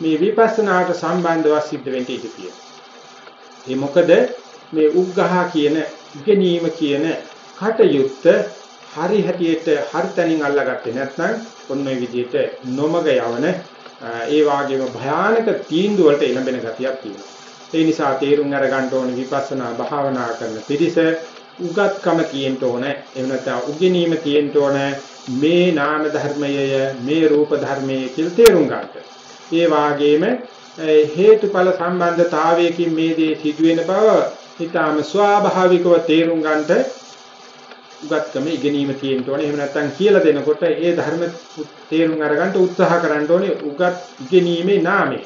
මේ විපස්සනාට සම්බන්ධව සිද්ධ වෙන්න ඉඩ තියෙනවා. ඒ මොකද මේ උග්ඝහ කියන ඉගෙනීම කියන කටයුත්ත හරි හැටියට හරි තැනින් අල්ලාගත්තේ නැත්නම් ඔන්න ඔය විදිහට නොමග යවන ඒ වාගේම භයානක තීන්දුව වලට එළඹෙන ගතියක් තියෙනවා. ඒ නිසා තේරුම් අරගන්න ඕනේ විපස්සනා භාවනා කරන පිරිස උගත්කම තියෙන්න ඕනේ. එහෙම නැත්නම් උගිනීම තියෙන්න ඕනේ. මේ නාම ධර්මයය මේ රූප ධර්මයේ කියලා තේරුම් ගන්නට. ඒ වාගේම හේතුඵල සම්බන්ධතාවයකින් මේ දේ සිදුවෙන බව ඊටාම ස්වාභාවිකව තේරුම් ගන්නට උගත්කම ඉගෙනීම තියෙන්න ඕනේ. එහෙම නැත්නම් කියලා දෙනකොට ඒ ධර්ම තේරුම් අරගන්න උත්සාහ කරන්න ඕනේ උගත් ඉගෙනීමේ නාමය.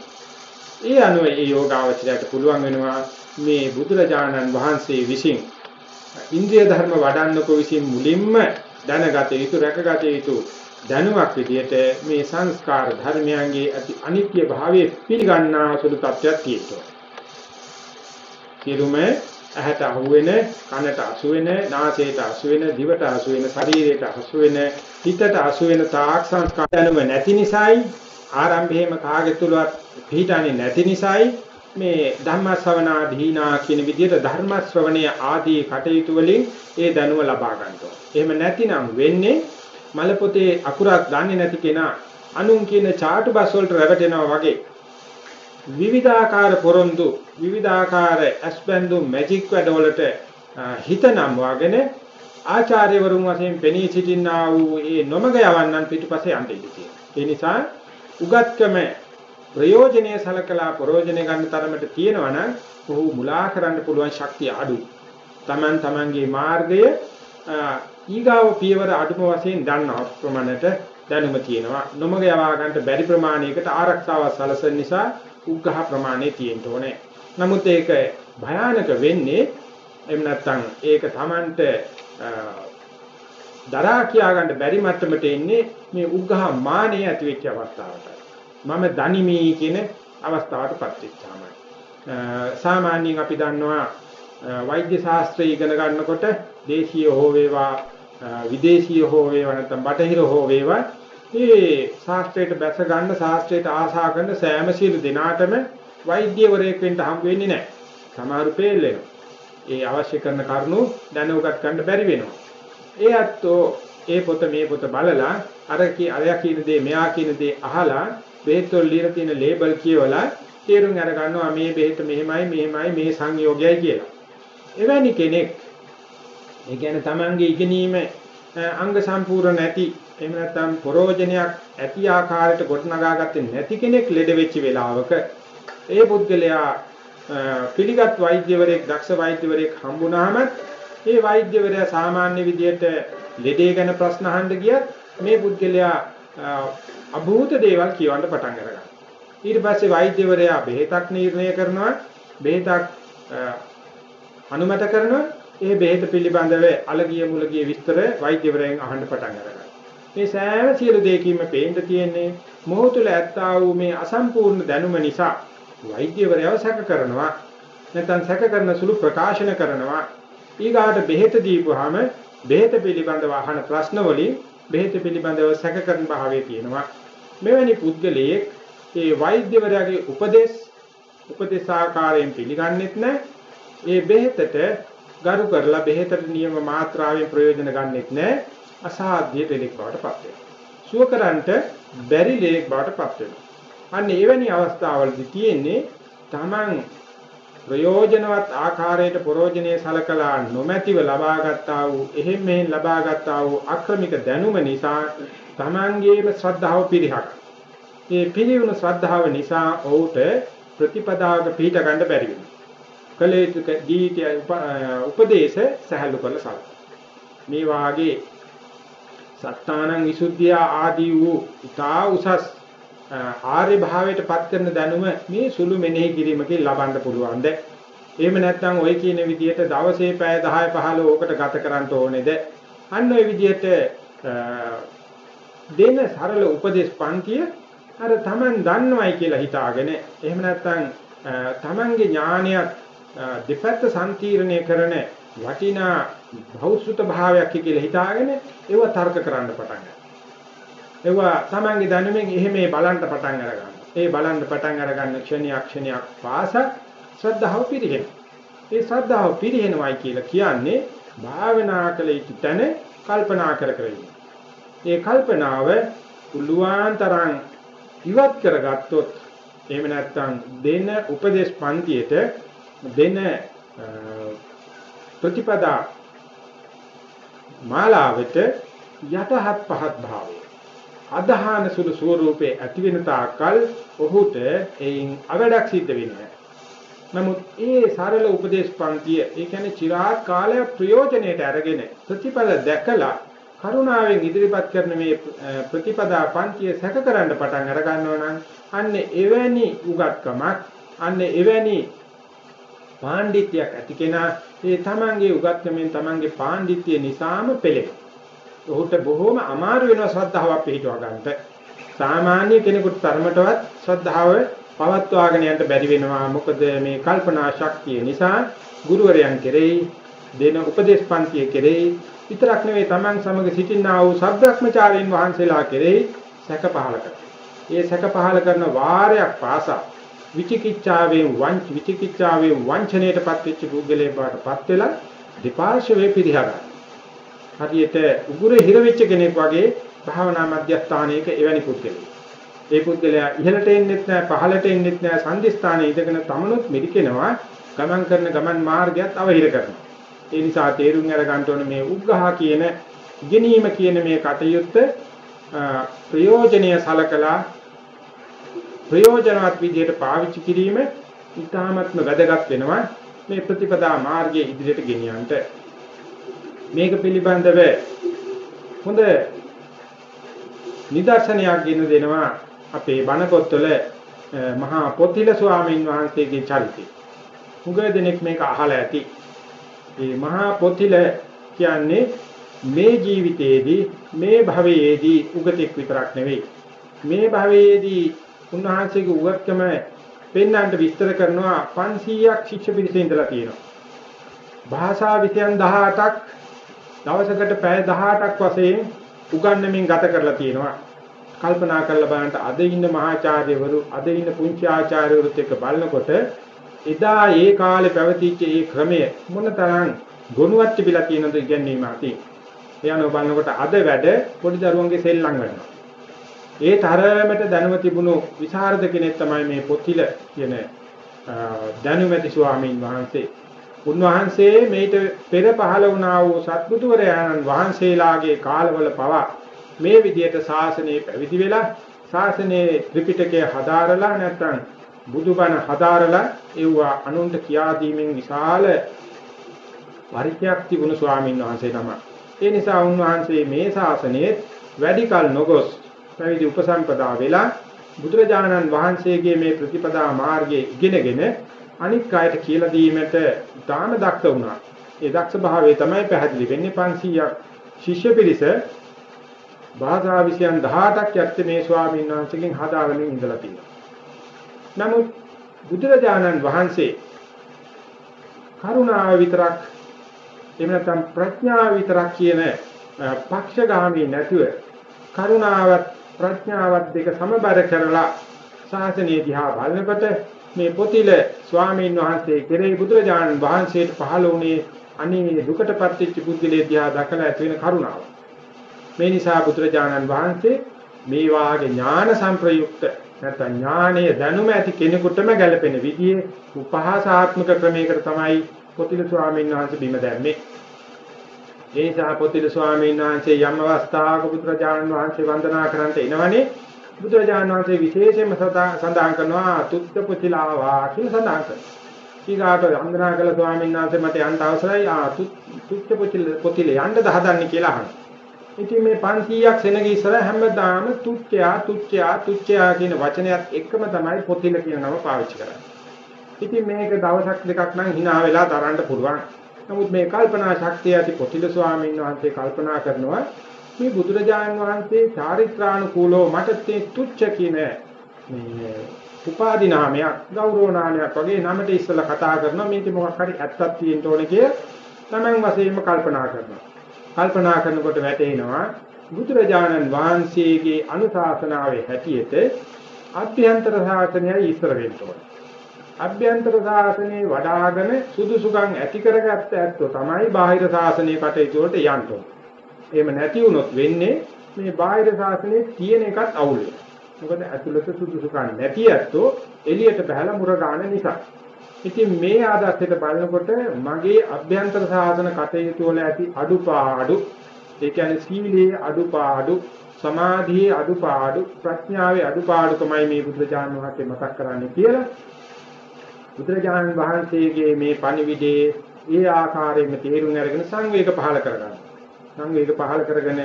ඒ අනුව ඒ යෝගාවචරයට පුළුවන් වෙනවා මේ බුදුරජාණන් වහන්සේ විසින් ඉන්ද්‍රිය ධර්ම වඩන්නකෝ විසින් මුලින්ම දැනගත යුතු රැකගත යුතු දැනුමක් විදිහට මේ සංස්කාර ධර්මයන්ගේ අති අනිත්‍ය භාවයේ පිළිගන්නා සුළු තත්ත්වයක් තියෙනවා. සිරුම ඇහැට අහුවෙන, කනට අසුවෙන, නාසයට අසුවෙන, දිවට අසුවෙන, ශරීරයට අසුවෙන, හිතට අසුවෙන තාක් සංස්කාර දැනුම නැති නිසායි ආරම්භයේම කාගෙ තුලවත් පිළිටන්නේ නැති නිසායි මේ ධර්ම ශ්‍රවණා දීනා කියන විදිහට ධර්ම ශ්‍රවණය ආදී කටයුතු වලින් ඒ දැනුම ලබා ගන්නවා. එහෙම නැතිනම් වෙන්නේ මල පොතේ අකුරක් දන්නේ නැති කෙනා අනුන් කියන ചാටු බස් වලට රැවටෙනවා වගේ විවිධාකාර පොරොන්දු විවිධාකාර ඇස්බැඳු මැජික් වැඩවලට හිත නම් වගෙන ආචාර්යවරුන් වශයෙන් පෙනී සිටිනා වූ ඒ නොමග යවන්නන් පිටුපසේ යන්න ඉඩ ඒ නිසා උගත්කම ප්‍රයෝජනීය සලකලා ප්‍රයෝජන ගන්න තරමට තියෙනවා නම් ඔහු මුලා කරන්න පුළුවන් ශක්තිය අඩුයි. Taman tamanගේ මාර්ගය ඊගාව පියවර අඩුම වශයෙන් දන්න ප්‍රමාණයට දැනුම තියෙනවා. නොමග යවා ගන්නට බැරි ප්‍රමාණයකට ආරක්ෂාවක් සැලසෙන නිසා උග්ඝහ ප්‍රමාණය තියෙන්න ඕනේ. නමුත් ඒක භයානක වෙන්නේ එහෙම නැත්නම් ඒක Tamanට දරා කියා ගන්න බැරි මට්ටමට එන්නේ මේ උග්ඝහ මානෙ ඇති වෙච්ච අවස්ථාවට. මම දනිමි කියන අවස්ථාවටපත් වෙච්චාමයි. සාමාන්‍යයෙන් අපි දන්නවා වෛද්‍ය ශාස්ත්‍රය ඉගෙන ගන්නකොට දේශීය හෝ වේවා විදේශීය හෝ වේවා නැත්නම් බටහිර හෝ වේවා මේ ශාස්ත්‍රයට බැස ගන්න ශාස්ත්‍රයට ආශා කරන සෑම සියලු දෙනාටම වෛද්‍යවරයෙක් වෙන්න හම් වෙන්නේ නැහැ. සමහරු පෙළ ඒ අවශ්‍ය කරන කරුණු දැනුගත් ගන්න බැරි වෙනවා. ඒ අත්ෝ ඒ පොත මේ පොත බලලා අර කී අරයා කියන දේ මෙයා කියන දේ අහලා බෙහෙත් වල ලියලා තියෙන ලේබල් කියවලා තේරුම් අර ගන්නවා මේ බෙහෙත මෙහෙමයි මෙහෙමයි මේ සංයෝගයයි කියලා. එවැනි කෙනෙක් ඒ කියන්නේ Tamange ඉගෙනීම අංග සම්පූර්ණ නැති එහෙම නැත්නම් ප්‍රෝජනයක් ඇති ආකාරයට ගොඩනගාගත්තේ නැති කෙනෙක් ලෙඩ වෙච්ච වෙලාවක ඒ පුද්ගලයා පිළිගත් වෛද්‍යවරයෙක් දක්ෂ වෛද්‍යවරයෙක් හම්බුනහම ඒ වෛද්‍යවරයා සාමාන්‍ය විදියට ලෙඩේ ගැන ප්‍රශ්න අහන්න ගියත් මේ පුද්ගලයා අභූත දේවල් කියවන්න පටන් ගන්නවා. ඊට පස්සේ වෛද්‍යවරයා බෙහෙතක් නිර්ණය කරනවා බෙහෙතක් අනුමත කරනවා ඒ බෙහෙත පිළිබඳව අලගිය මුලගිය විස්තර වෛද්‍යවරයන් අහන්න පටන් ගන්නවා. මේ සෑම සියලු දෙයකින්ම පේන්න තියෙන්නේ මොහොතුල ඇත්තා වූ මේ අසම්පූර්ණ දැනුම නිසා. වෛද්‍යවරයව සැක කරනවා. නැත්නම් සැක කරන සුළු ප්‍රකාශන කරනවා. ඊගාට බෙහෙත දීපුවාම බෙහෙත පිළිබඳව අහන ප්‍රශ්න වලින් බෙහෙත පිළිබඳව සැක කරන භාවයේ තියෙනවා. මෙවැනි පුද්ගලයෙක් ඒ වෛද්‍යවරයාගේ උපදේශ උපදේශාකාරයෙන් පිළිගන්නෙත් නැහැ ඒ බෙහෙතට ගරු කරලා බෙහෙතට නියම මාත්‍රාවෙන් ප්‍රයෝජන ගන්නෙත් නැහැ අසාධ්‍ය දෙලෙක් බවට පත් වෙනවා. සුවකරන්ට බැරි ලෙක් බවට පත් වෙනවා. අන්න එවැනි අවස්ථාවලදී තියෙන්නේ Taman ප්‍රයෝජනවත් ආකාරයට ප්‍රෝජනේ සලකලා නොමැතිව ලබාගත්තා වූ එහෙම මෙහෙන් ලබාගත්තා වූ අක්‍රමික දැනුම නිසා Tamanගේම ශ්‍රද්ධාව පිරිහක්. ඒ පිරිවුණු ශ්‍රද්ධාව නිසා ඔහුට ප්‍රතිපදාවක පිහිට ගන්න බැරි වෙනවා. කලේතුක දීතිය උපදේශ සහැල්ලු කරලා සලකනවා. මේ වාගේ සත්තානං විසුද්ධිය ආදී වූ ඉතා උසස් ආර්ය භාවයට පත් කරන දැනුම මේ සුළු මෙනෙහි කිරීමකින් ලබන්න පුළුවන්ද? එහෙම නැත්නම් ওই කියන විදිහට දවසේ පැය 10 15 ඕකට ගත කරන්න ඕනේද? අන්න ওই විදිහට දෙන සරල උපදේශ පන්තිය අර Taman දන්නවයි කියලා හිතාගෙන එහෙම නැත්නම් Tamanගේ ඥානයත් දෙපැත්ත සම්තිරණය කරන වටිනා භෞසුත භාවයක් කියලා හිතාගෙන ඒව තර්ක කරන්න පටන් ගන්නවා. ඒවා Tamanගේ දැනුමෙන් එහෙම බලන්න පටන් අරගන්නවා. ඒ බලන්න පටන් අරගන්න ක්ෂණයක් ක්ෂණයක් පාස ශ්‍රද්ධාව පිරිහෙන. ඒ ශ්‍රද්ධාව පිරිහෙනවයි කියලා කියන්නේ භාවනා කළ යුතු තැන කල්පනා කර කර ඒ කල්පනාව පුළුවන් තරම් ඉවත් කරගත්තොත් එහෙම නැත්නම් දෙන උපදේශ පන්තියට දෙන ප්‍රතිපදා මාලාවට යටහත් පහත් භාවය. අදහාන සුළු ස්වරූපේ ඇති වෙන තාක්කල් ඔහුට එයින් අවඩක් සිද්ධ වෙන්නේ නමුත් ඒ සරල උපදේශ පන්තිය ඒ කියන්නේ চিරාත් කාලයක් ප්‍රයෝජනෙට අරගෙන ප්‍රතිඵල දැකලා කරුණාවෙන් ඉදිරිපත් කරන මේ ප්‍රතිපදා පන්තිය සැකකරන්න පටන් අර ගන්නවා නම් අන්න එවැනි උගත්කමක් අන්න එවැනි පාණ්ඩිත්‍යයක් ඇති කෙනා ඒ තමන්ගේ උගත්කමෙන් තමන්ගේ පාණ්ඩිත්‍ය නිසාම පෙළේ. ඔහුට බොහෝම අමාරු වෙනවා ශ්‍රද්ධාවක් පිළිටව ගන්නට. සාමාන්‍ය කෙනෙකුට තරමටවත් ශ්‍රද්ධාව පවත්වාගෙන යන්න බැරි වෙනවා. මොකද මේ කල්පනා ශක්තිය නිසා ගුරුවරයන් කෙරෙහි දෙන උපදේශ පන්තිය කෙරෙහි විතරක් නෙවෙයි Taman සමග සිටිනා වූ සබ්‍රක්‍මචාරීන් වහන්සේලා කෙරෙහි සැක පහල කරනවා. ඒ සැක පහල කරන වාරයක් පාසා විචිකිච්ඡාවෙන් වංච විචිකිච්ඡාවෙන් වංචනයටපත් වෙච්ච පුද්ගලයෙක් බවටපත් වෙලා දෙපාර්ශ්වයේ පිරිහගන්න. හරියට උගුරේ හිර වෙච්ච කෙනෙක් වගේ භාවනා මධ්‍යස්ථානයක එවැනි පුද්ගලෙක්. ඒ පුද්ගලයා ඉහළට එන්නෙත් නැහැ පහළට එන්නෙත් නැහැ සංදිස්ථානයේ ඉඳගෙන තමනුත් මිදිකෙනවා ගමන් කරන ගමන් මාර්ගයත් අවහිර කරනවා. ඒ නිසා තේරුම් අරගන්න ඕනේ මේ උග්ඝහ කියන ඉගෙනීම කියන මේ කටයුත්ත ප්‍රයෝජනීය සලකලා ප්‍රයෝජනවත් විදිහට පාවිච්චි කිරීම ඉතාමත්ම වැදගත් වෙනවා මේ ප්‍රතිපදා මාර්ගයේ ඉදිරියට ගෙනියන්නට මේක පිළිබඳව හොඳ නිදර්ශනයක් ගෙන දෙනවා අපේ බණ පොත්වල මහා පොතිල ස්වාමීන් වහන්සේගේ චරිතය. උගය දෙනෙක් මේක අහලා ඇති. මේ මහා පොතිල කියන්නේ මේ ජීවිතයේදී මේ භවයේදී උගතෙක් විතරක් නෙවෙයි. මේ භවයේදී උන්වහන්සේගේ උගත්කම පෙන්වන්නට විස්තර කරනවා 500ක් ශිෂ්‍ය පිරිස ඉඳලා තියෙනවා. භාෂා විෂයන් 18ක් දවසකට පැය 18ක් වශයෙන් උගන්වමින් ගත කරලා තියෙනවා. කල්පනා කරලා බලන්න අද ඉන්න මහාචාර්යවරු අද ඉන්න පුංචි ආචාර්යවරුත් එක්ක බලනකොට එදා ඒ කාලේ පැවතිච්ච ඒ ක්‍රමය මොනතරම් ගොනුවත් තිබිලා තියෙනවද ඉගැන්වීම ඇති. එයානෝ බලනකොට අද වැඩ පොඩි දරුවන්ගේ සෙල්ලම් වෙනවා. ඒ තරමට දැනුම තිබුණු විසරද කෙනෙක් තමයි මේ පොතිල කියන දැනුමැති ස්වාමීන් වහන්සේ. උන්වහන්සේ මේට පෙර පහළ වුණා වූ සත්බුදුවරයන්න් වහන්සේලාගේ කාලවල පවා මේ විදිහට ශාසනය පැවිදි වෙලා ශාසනයේ ත්‍රිපිටකය හදාරලා නැත්නම් බුදුබණ හදාරලා ඒවා අනුන්ට කියා දීමෙන් විශාල පරිත්‍යාග තිබුණු ස්වාමීන් වහන්සේ තමයි. ඒ නිසා උන්වහන්සේ මේ ශාසනයේ වැඩි කල නොගොස් පැවිදි උපසම්පදා වෙලා බුදුරජාණන් වහන්සේගේ මේ ප්‍රතිපදා මාර්ගයේ ඉගෙනගෙන අනික් අයට කියලා දීමට ඊටාම දක්ෂ වුණා. ඒ දක්ෂ භාවය තමයි පැහැදිලි වෙන්නේ 500ක් ශිෂ්‍ය පිරිස භාෂා විෂයන් 18ක් යත්තේ මේ ස්වාමීන් වහන්සේගෙන් හදාගෙන ඉඳලා තියෙනවා. නමුත් බුදුරජාණන් වහන්සේ කරුණාව විතරක් එහෙම නැත්නම් ප්‍රඥාව විතරක් කියන පක්ෂගාමී නැතුව කරුණාවත් ප්‍රඥාවත් දෙක සමබර කරලා ශාසනය දිහා බලනකොට මේ පොතිල ස්වාමීන් වහන්සේ කෙරෙහි බුදුරජාණන් වහන්සේට පහළ වුණේ අනිමේ දුකටපත් වෙච්ච පුද්ගලයා දිහා දැකලා ඇති වෙන කරුණාව. මේ නිසා බුදුරජාණන් වහන්සේ මේ වාගේ ඥාන සංප්‍රයුක්ත නැත්නම් ඥානීය දැනුම ඇති කෙනෙකුටම ගැළපෙන විදිහේ උපහාසාත්මක ක්‍රමයකට තමයි පොතිල ස්වාමීන් වහන්සේ බිම දැම්මේ. ඒ නිසා පොතිල ස්වාමීන් වහන්සේ යම් අවස්ථාවක බුදුරජාණන් වහන්සේ වන්දනා කරන්නට එනවනේ බුදුරජාණන් වහන්සේ විශේෂයෙන්ම සඳහන් කරනවා තුත්ත පුතිලාවා කියලා සඳහන් කරනවා. ඊගාට වන්දනා කළ ස්වාමීන් වහන්සේ මට යන්න අවසරයි ආ තුත්ත පුතිල පුතිල යන්නද හදන්නේ කියලා අහනවා. ඉතින් මේ 500ක් සෙනග ඉස්සර හැමදාම තුච්චයා තුච්චයා තුච්චයා කියන වචනයත් එක්කම තමයි පොතිල කියන නම පාවිච්චි කරන්නේ. ඉතින් මේක දවසක් දෙකක් නම් hina වෙලා තරන්න පුළුවන්. නමුත් මේ කල්පනා ශක්තිය ඇති පොතිල ස්වාමීන් වහන්සේ කල්පනා කරනවා මේ බුදුරජාණන් වහන්සේ චාරිත්‍රානුකූලව මට තේ තුච්ච කියන මේ උපාදි නාමයක් ගෞරව නාමයක් වගේ නමට ඉස්සලා කතා කරනවා මේක මොකක් හරි ඇත්තක් තියෙන්න ඕනේ කිය තමන් වශයෙන්ම කල්පනා කරනවා. කල්පනා කරනකොට වැටෙනවා බුදුරජාණන් වහන්සේගේ අනුශාසනාවේ හැටියට අභ්‍යන්තර ශාසනයයි ඉස්සර වෙන්න ඕනේ. අභ්‍යන්තර ශාසනයේ වඩාගෙන සුදුසුකම් ඇති කරගත්ත ඇත්තෝ තමයි බාහිර ශාසනයේ කටයුතු වලට යන්න ඕනේ. එහෙම නැති වුණොත් වෙන්නේ මේ බාහිර ශාසනයේ තියෙන එකත් අවුල් මොකද ඇතුළත සුදුසුකම් නැති ඇත්තෝ එළියට බහලා මුරගාන නිසා. ඉතින් මේ ආදර්ශයට බලනකොට මගේ අභ්‍යන්තර සාධන කටයුතු වල ඇති අඩුපාඩු ඒ කියන්නේ සීලේ අඩුපාඩු සමාධියේ අඩුපාඩු ප්‍රඥාවේ අඩුපාඩු තමයි මේ බුදුරජාණන් වහන්සේ මතක් කරන්නේ කියලා බුදුරජාණන් වහන්සේගේ මේ පණිවිඩයේ ඒ ආකාරයෙන්ම තේරුම් අරගෙන සංවේග පහල කරගන්න. සංවේග පහල කරගෙන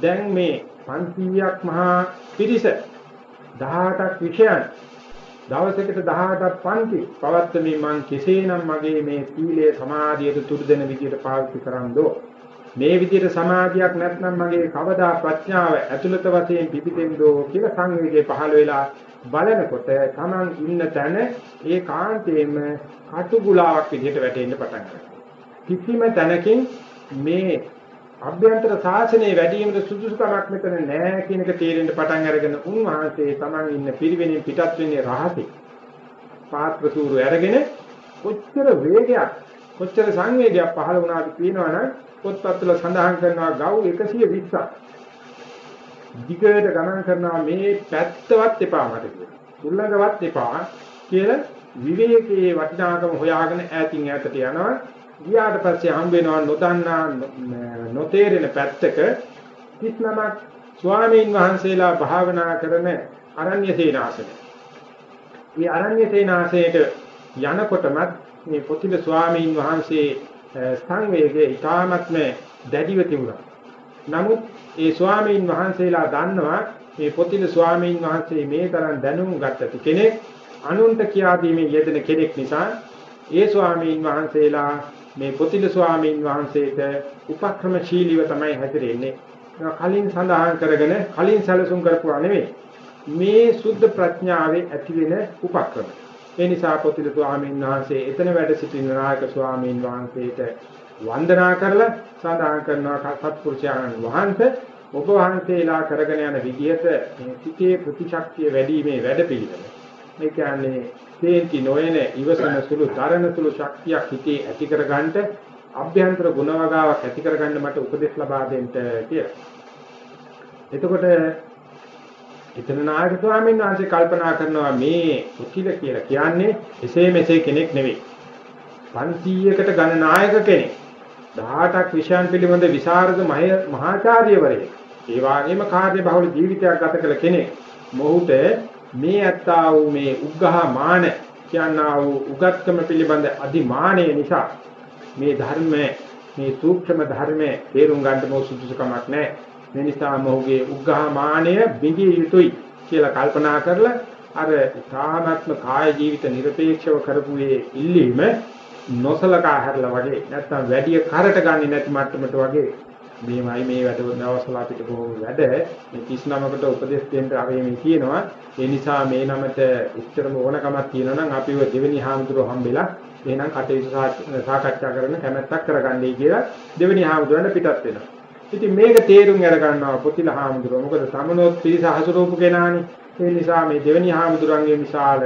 දැන් මේ 500ක් මහා පිරිස 18ක් විෂයන් දවසකට 18ක් පන්ති පවත්වමින් මං කෙසේනම් මගේ මේ සීලය සමාධියට තුරු දෙන විදියට පාවිච්චි කරන්දෝ මේ විදියට සමාධියක් නැත්නම් මගේ කවදා ප්‍රඥාව ඇතුළත වශයෙන් පිපිටෙන්දෝ කියලා සංවේගයේ පහළ වෙලා බලනකොට Taman ඉන්න තැන ඒ කාන්තේම කටුගුලාවක් විදියට වැටෙන්න පටන් ගන්නවා කිසිම තැනකින් මේ අභ්‍යන්තර සාසනයේ වැඩිවීමට සුදුසුකමක් මෙතන නැහැ කියන එක තේරෙන්න පටන් අරගෙන උන්වහන්සේ Taman ඉන්න පිරිවෙනින් පිටත් වෙන්නේ රහසේ. පාත්‍ර සූරු අරගෙන කොච්චර වේගයක් කොච්චර සංවේගයක් පහළ වුණාද කියනවනම් පොත්පත්වල සඳහන් කරනවා ගව් 120ක්. දිගට ගණන් කරනවා මේ පැත්තවත් එපා මට කියලා. උල්ලංඝවත් එපා කියලා විවේකයේ වටිනාකම හොයාගෙන ඈතින් ඈතට යනවා. ගියාට පස්සේ හම් වෙනවා නොදන්නා නොතේරෙන පැත්තක 39ක් ස්වාමීන් වහන්සේලා භාවනා කරන අරණ්‍ය සේනාසන. මේ අරණ්‍ය සේනාසයට යනකොටමත් මේ පොතිල ස්වාමීන් වහන්සේ සංවේගයේ ඊ타මත්ම දැඩිව තිබුණා. නමුත් ඒ ස්වාමීන් වහන්සේලා දන්නවා මේ පොතිල ස්වාමීන් වහන්සේ මේ තරම් දැනුම් ගත්තති කෙනෙක් අනුන්ට කියා දීමේ යෙදෙන කෙනෙක් නිසා ඒ ස්වාමීන් වහන්සේලා මේ පොතිල ස්වාමීන් වහන්සේට උපක්‍රමශීලීව තමයි හැදිරෙන්නේ. කලින් සඳහන් කරගෙන කලින් සැලසුම් කරපුවා නෙවෙයි. මේ සුද්ධ ප්‍රඥාවේ ඇති වෙන උපක්‍රම. ඒ නිසා පොතිල ස්වාමීන් වහන්සේ එතන වැඩ සිටින නායක ස්වාමීන් වහන්සේට වන්දනා කරලා සඳහන් කරනවා සත්පුරුෂයන් වහන්සේ ඔබ වහන්සේලා කරගෙන යන විදිහට මේ සිතේ ප්‍රතිශක්තිය වැඩි මේ වැඩ පිළිවෙල. මේ කියන්නේ තේන්ති නොයන ඉවසන සුළු තරණ සුළු ශක්තියක් හිතේ ඇති කරගන්නට අභ්‍යන්තර ගුණවගාවක් ඇති කරගන්න මට උපදෙස් ලබා දෙන්න කියලා. එතකොට එතන නායක ස්වාමීන් වහන්සේ කල්පනා කරනවා මේ කුතිල කියලා කියන්නේ එසේ මෙසේ කෙනෙක් නෙවෙයි. 500කට ගණ නායක කෙනෙක්. 18ක් විෂයන් පිළිබඳ විශාරද මහාචාර්යවරයෙක්. ඒ වගේම කාර්යබහුල ජීවිතයක් ගත කළ කෙනෙක්. මොහුට මේ ඇත්තා වූ මේ උග්ඝහ මාන කියනා වූ උගත්කම පිළිබඳ අදිමානය නිසා මේ ධර්මයේ මේ සූක්ෂම ධර්මයේ තේරුම් ගන්න මොහු සුදුසුකමක් නැහැ. මේ නිසා මොහුගේ උග්ඝහ මානය බිඳිය යුතුයි කියලා කල්පනා කරලා අර සාමත්ම කාය ජීවිත নিরপেক্ষව කරපු ඉල්ලීම නොසලකා හැරලා වගේ නැත්තම් වැඩි කරට ගන්නේ නැති මට්ටමට වගේ. මේමයි මේ වැඩ දවස්වල අපිට බොහොම වැඩ. මේ 39කට උපදෙස් දෙන්න ආවේ මේ කියනවා ඒ නිසා මේ නමට උච්චරම ඕනකමක් තියෙනවා නම් අපිව දෙවෙනි හාමුදුරුවෝ හම්බෙලා එහෙනම් කටයුතු සාකච්ඡා කරන්න කැමැත්තක් කරගන්නයි කියලා දෙවෙනි හාමුදුරන්ට පිටත් වෙනවා. ඉතින් මේක තේරුම් අර ගන්නවා පොතිල හාමුදුරුවෝ. මොකද සමනෝත් පිරිස හසුරුවපු කෙනානේ. ඒ නිසා මේ දෙවෙනි හාමුදුරන්ගේ විශාල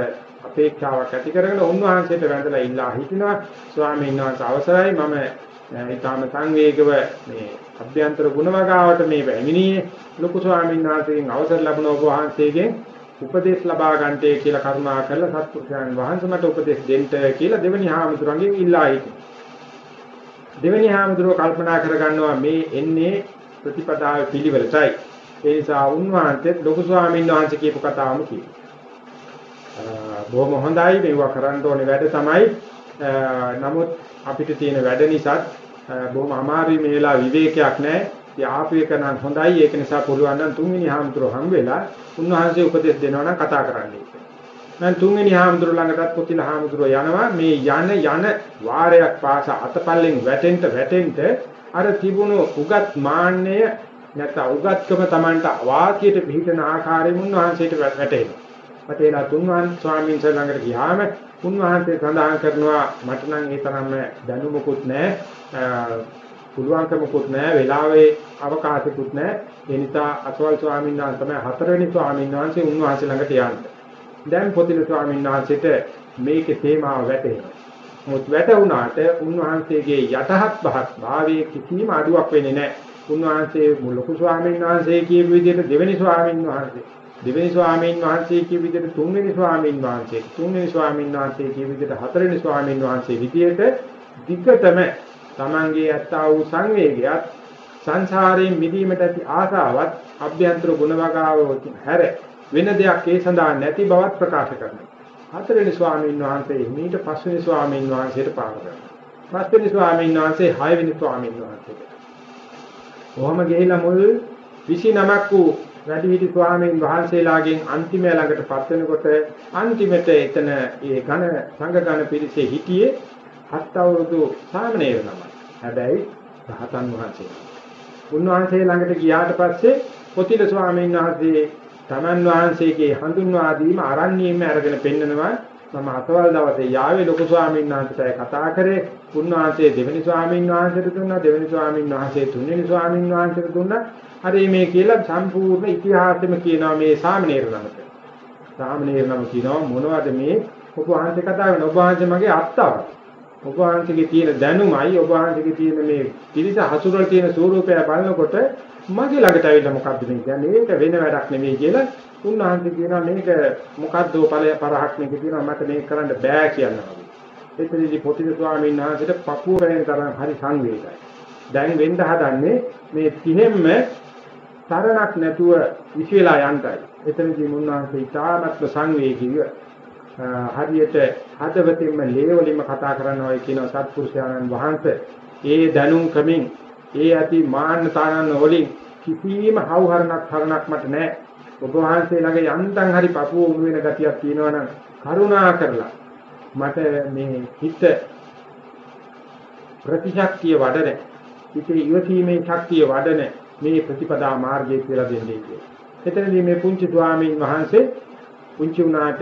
අපේක්ෂාවක් ඇති කරගෙන උන්වහන්සේට වැඳලා ඉල්ලා හිටිනවා ස්වාමීන් වහන්සේ අවසරයි මම ඊටාම සංවේගව මේ අභ්‍යන්තර ගුණවගාවට මේ පැමිණියේ ලොකු ස්වාමීන් වහන්සේගෙන් අවසර ලැබුණ ඔබ වහන්සේගෙන් උපදේශ ලබා ගන්නටේ කියලා කරුණා කරලා සත්පුරුෂයන් වහන්සේ මට උපදේශ දෙන්න කියලා දෙවෙනි හාමුදුරන්ගෙන් ඉල්ලා හිටියා. දෙවෙනි හාමුදුරුව කල්පනා කරගන්නවා මේ එන්නේ ප්‍රතිපදාවේ පිළිවෙලටයි. ඒ නිසා උන්වහන්සේත් ලොකු ස්වාමීන් වහන්සේ කියපු කතාවම කියනවා. බොහොම හොඳයි මේවා කරන්න ඕනේ වැඩ තමයි. නමුත් අපිට තියෙන වැඩ නිසාත් බොහොම අමාරුයි මේ වෙලාව විවේකයක් නැහැ. ඉතින් ආපු එක නම් හොඳයි ඒක නිසා පුළුවන් නම් තුන්වෙනි හාමුදුරුවෝ හම් වෙලා උන්වහන්සේ උපදෙස් දෙනවා නම් කතා කරන්නයි. මම තුන්වෙනි හාමුදුරුවෝ ළඟටත් පුතිල හාමුදුරුවෝ යනවා මේ යන යන වාරයක් පාස අතපල්ලෙන් වැටෙන්න වැටෙන්න අර තිබුණු උගත් මාන්නය නැත්නම් උගත්කම Tamanට වාක්‍යයට පිළිතන ආකාරයෙන් උන්වහන්සේට වැටෙනවා. වැටේලා තුන්වන් ස්වාමීන් වහන්සේ ළඟට ගියාම උන්වහන්සේ සඳහන් කරනවා මට නම් ඒ තරම්ම දැනුමකුත් නැහැ පුළුවන්කමකුත් නැහැ වෙලාවේ අවකාශකුත් නැහැ ඒ නිසා අසවල් ස්වාමීන් වහන්සේ තමයි හතරවෙනි ස්වාමීන් වහන්සේ උන්වහන්සේ ළඟට යන්නේ. දැන් පොතිල ස්වාමීන් වහන්සේට මේකේ තේමාව වැටෙනවා මොත් වැටුණාට උන්වහන්සේගේ යටහත් බහත් භාවයේ කිසිම අඩුවක් වෙන්නේ නැහැ උන්වහන්සේ ලොකු ස්වාමීන් වහන්සේ කියපු විදිහට දෙවෙනි ස්වාමීන් වහන්සේ දෙවෙනි ස්වාමීන් වහන්සේ කිය විදිහට තුන්වෙනි ස්වාමීන් වහන්සේ තුන්වෙනි ස්වාමීන් වහන්සේ කිය විදිහට හතරවෙනි ස්වාමීන් වහන්සේ විදිහට දිග්ගතම තමන්ගේ ඇත්තා වූ සංවේගයත් සංසාරයෙන් මිදීමට ඇති ආසාවත් අභ්‍යන්තර ගුණවගාව හැර වෙන දෙයක් ඒ සඳහා නැති බවත් ප්‍රකාශ කරනවා. හතරවෙනි ස්වාමීන් වහන්සේ ඊට පස්වෙනි ස්වාමීන් වහන්සේට පාර කරනවා. පස්වෙනි ස්වාමීන් වහන්සේ හයවෙනි ස්වාමීන් වහන්සේට. කොහොම ගිහිලා මුල් 29ක් වූ වැඩිහිටි ස්වාමීන් වහන්සේලාගෙන් අන්තිම ළඟටපත් වෙනකොට අන්තිමට එතන ඒ ඝන සංඝ ඝන පිරිසේ හිටියේ හත් අවුරුදු සාමණේර නම. හැබැයි රහතන් වහන්සේ. උන්වහන්සේ ළඟට ගියාට පස්සේ පොතිල ස්වාමීන් වහන්සේ තමන් වහන්සේගේ හඳුන්වා දීම අරණියෙම අරගෙන පෙන්නනවා මම අතවල් දවසේ යාවේ ලොකු ස්වාමීන් වහන්සේට කතා කරේ උන්වහන්සේ දෙවෙනි ස්වාමීන් වහන්සේට දුන්නා දෙවෙනි ස්වාමීන් වහන්සේ තුන්වෙනි ස්වාමීන් වහන්සේට දුන්නා හරි මේ කියලා සම්පූර්ණ ඉතිහාසෙම කියනවා මේ සාමණේර නමට. සාමණේර නම කියනවා මොනවද මේ ඔබ වහන්සේ කතා කරන ඔබ වහන්සේ මගේ අත්තව. ඔබ වහන්සේගේ තියෙන දැනුමයි ඔබ වහන්සේගේ තියෙන මේ පිරිස හසුරලා තියෙන ස්වරූපය බලනකොට මගේ ළඟට ඇවිල්ලා මොකද්ද මේ කියන්නේ මේක වෙන වැඩක් නෙමෙයි කියලා උන්වහන්සේ කියනවා මේක මොකද්ද ඵලය පරහක් මේක කියනවා මට මේක කරන්න බෑ කියනවා. එතනදී පොතිද ස්වාමීන් වහන්සේට පපුව වෙන තරම් හරි සංවේගයි. දැන් වෙන්න හදන්නේ මේ 30ෙම සරණක් නැතුව විශ්වලා යන්ටයි. එතනදී මුන්වහන්සේ ඉතාමත්ම සංවේගීව හරියට හදවතින්ම ලේවලින්ම කතා කරනවා කියන සත්පුරුෂයන්න් වහන්සේ ඒ දැනුම් ක්‍රමින් ඒ ඇති මාන්න තානන්න වලින් කිසිම හවුහරණක් හරණක් මට නැහැ. ඔබ වහන්සේ ළඟ යන්තම් හරි පපුව උණු වෙන ගතියක් තියෙනවනම් කරුණා කරලා මට මේ හිත ප්‍රතිශක්තිය වඩන හිතේ ඉවසීමේ ශක්තිය වඩන මේ ප්‍රතිපදා මාර්ගය කියලා දෙන්නේ කියලා. එතනදී මේ පුංචි ස්වාමීන් වහන්සේ පුංචි උනාට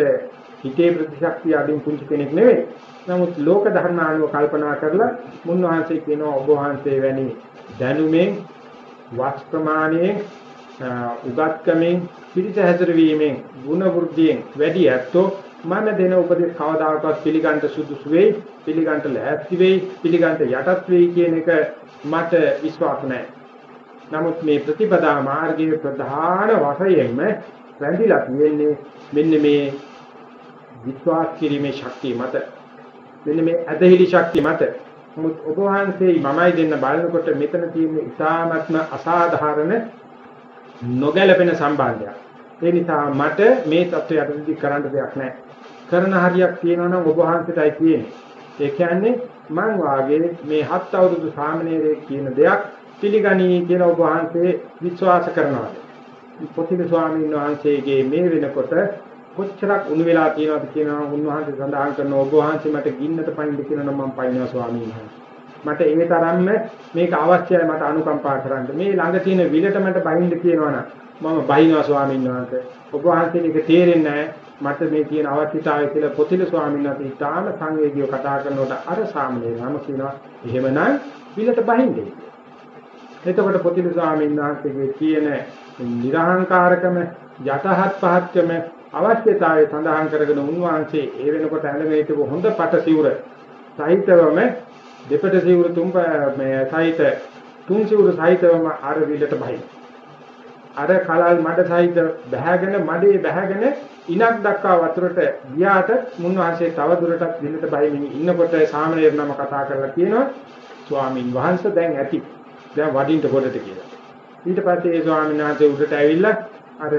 හිතේ ප්‍රතිශක්තිය අදින් පුංචි කෙනෙක් නෙවෙයි. නමුත් ලෝක ධර්මානුව කල්පනා කරලා මුන්වහන්සේ කියනවා ඔබ වහන්සේ වැනි දැනුමෙන් වාස් ප්‍රමාණයෙන් උගත්කමෙන් පිරිස හැසිරවීමෙන් ಗುಣ වෘද්ධියෙන් වැඩි ඇත්තෝ මම දෙන උපදෙස් කවදාකවත් පිළිගන්න සුදුසු වෙයි පිළිගන්න ලෑස්ති වෙයි පිළිගන්න යටත් වෙයි කියන එක මට විශ්වාස නැහැ නමුත් මේ ප්‍රතිපදා මාර්ගයේ ප්‍රධාන වශයෙන්ම රැඳිලා තියෙන්නේ මෙන්න මේ විශ්වාස කිරීමේ ශක්තිය මත. මෙන්න මේ ඇදහිලි ශක්තිය මත. නමුත් ඔබ වහන්සේ මමයි දෙන්න බලනකොට මෙතන තියෙන ඉතාමත්ම අසාධාරණ නොගැලපෙන සම්බන්ධයක්. ඒ නිසා මට මේ தත්වයටදී කරන්න දෙයක් නැහැ. කරන හරියක් තියෙනවා නම් ඔබ වහන්සේටයි තියෙන්නේ. ඒ කියන්නේ මං වාගේ මේ හත් අවුරුදු සාමණේරයෙක් කියන දෙයක් පිළිගනී කියලා ඔබ වහන්සේ විශ්වාස කරනවාද? පොතිල ස්වාමීන් වහන්සේගේ මේ වෙනකොට කොච්චරක් උණු වෙලා තියෙනවද කියනවා උන්වහන්සේ සඳහන් කරන ඔබ වහන්සේ මට ගින්නට පයින්ද කියනවා මම පයින්නවා ස්වාමීන් වහන්සේ. මට ඒ තරම්ම මේක අවශ්‍යයි මට අනුකම්පා කරන්න. මේ ළඟ තියෙන විලට මට බයින්ද කියනවනම් මම බයිනවා ස්වාමීන් වහන්සේ. ඔබ වහන්සේට ඒක තේරෙන්නේ මට මේ තියෙන අවශ්‍යතාවය කියලා පොතිල ස්වාමීන් වහන්සේ ඉතාම සංවේගීව කතා කරනකොට අර සාමණේර නම කියනවා එහෙමනම් විලට බහින්නේ. එතකොට පොතිල ස්වාමීන් වහන්සේගේ කියන නිර්හංකාරකම යටහත් පහත්කම අවශ්‍යතාවය සඳහන් කරගෙන උන්වහන්සේ ඒ වෙනකොට ඇඳගෙන හිටපු හොඳ පට සිවුර සහිතවම දෙපට සිවුර තුන් මේ සහිත තුන් සිවුර සහිතවම අර විලට බහයි. අර කලල් මඩ සහිත බැහැගෙන මඩේ බැහැගෙන ඉනක් දක්වා වතුරට ගියාට මුන්වහන්සේ තව දුරටත් විලට බහිමින් ඉන්නකොට සාමණේර නම කතා කරලා කියනවා ස්වාමින් වහන්සේ දැන් ඇති දැන් වඩින්න පොඩට කියලා. ඊට පස්සේ ඒ ස්වාමීන් වහන්සේ උඩට ඇවිල්ලා අර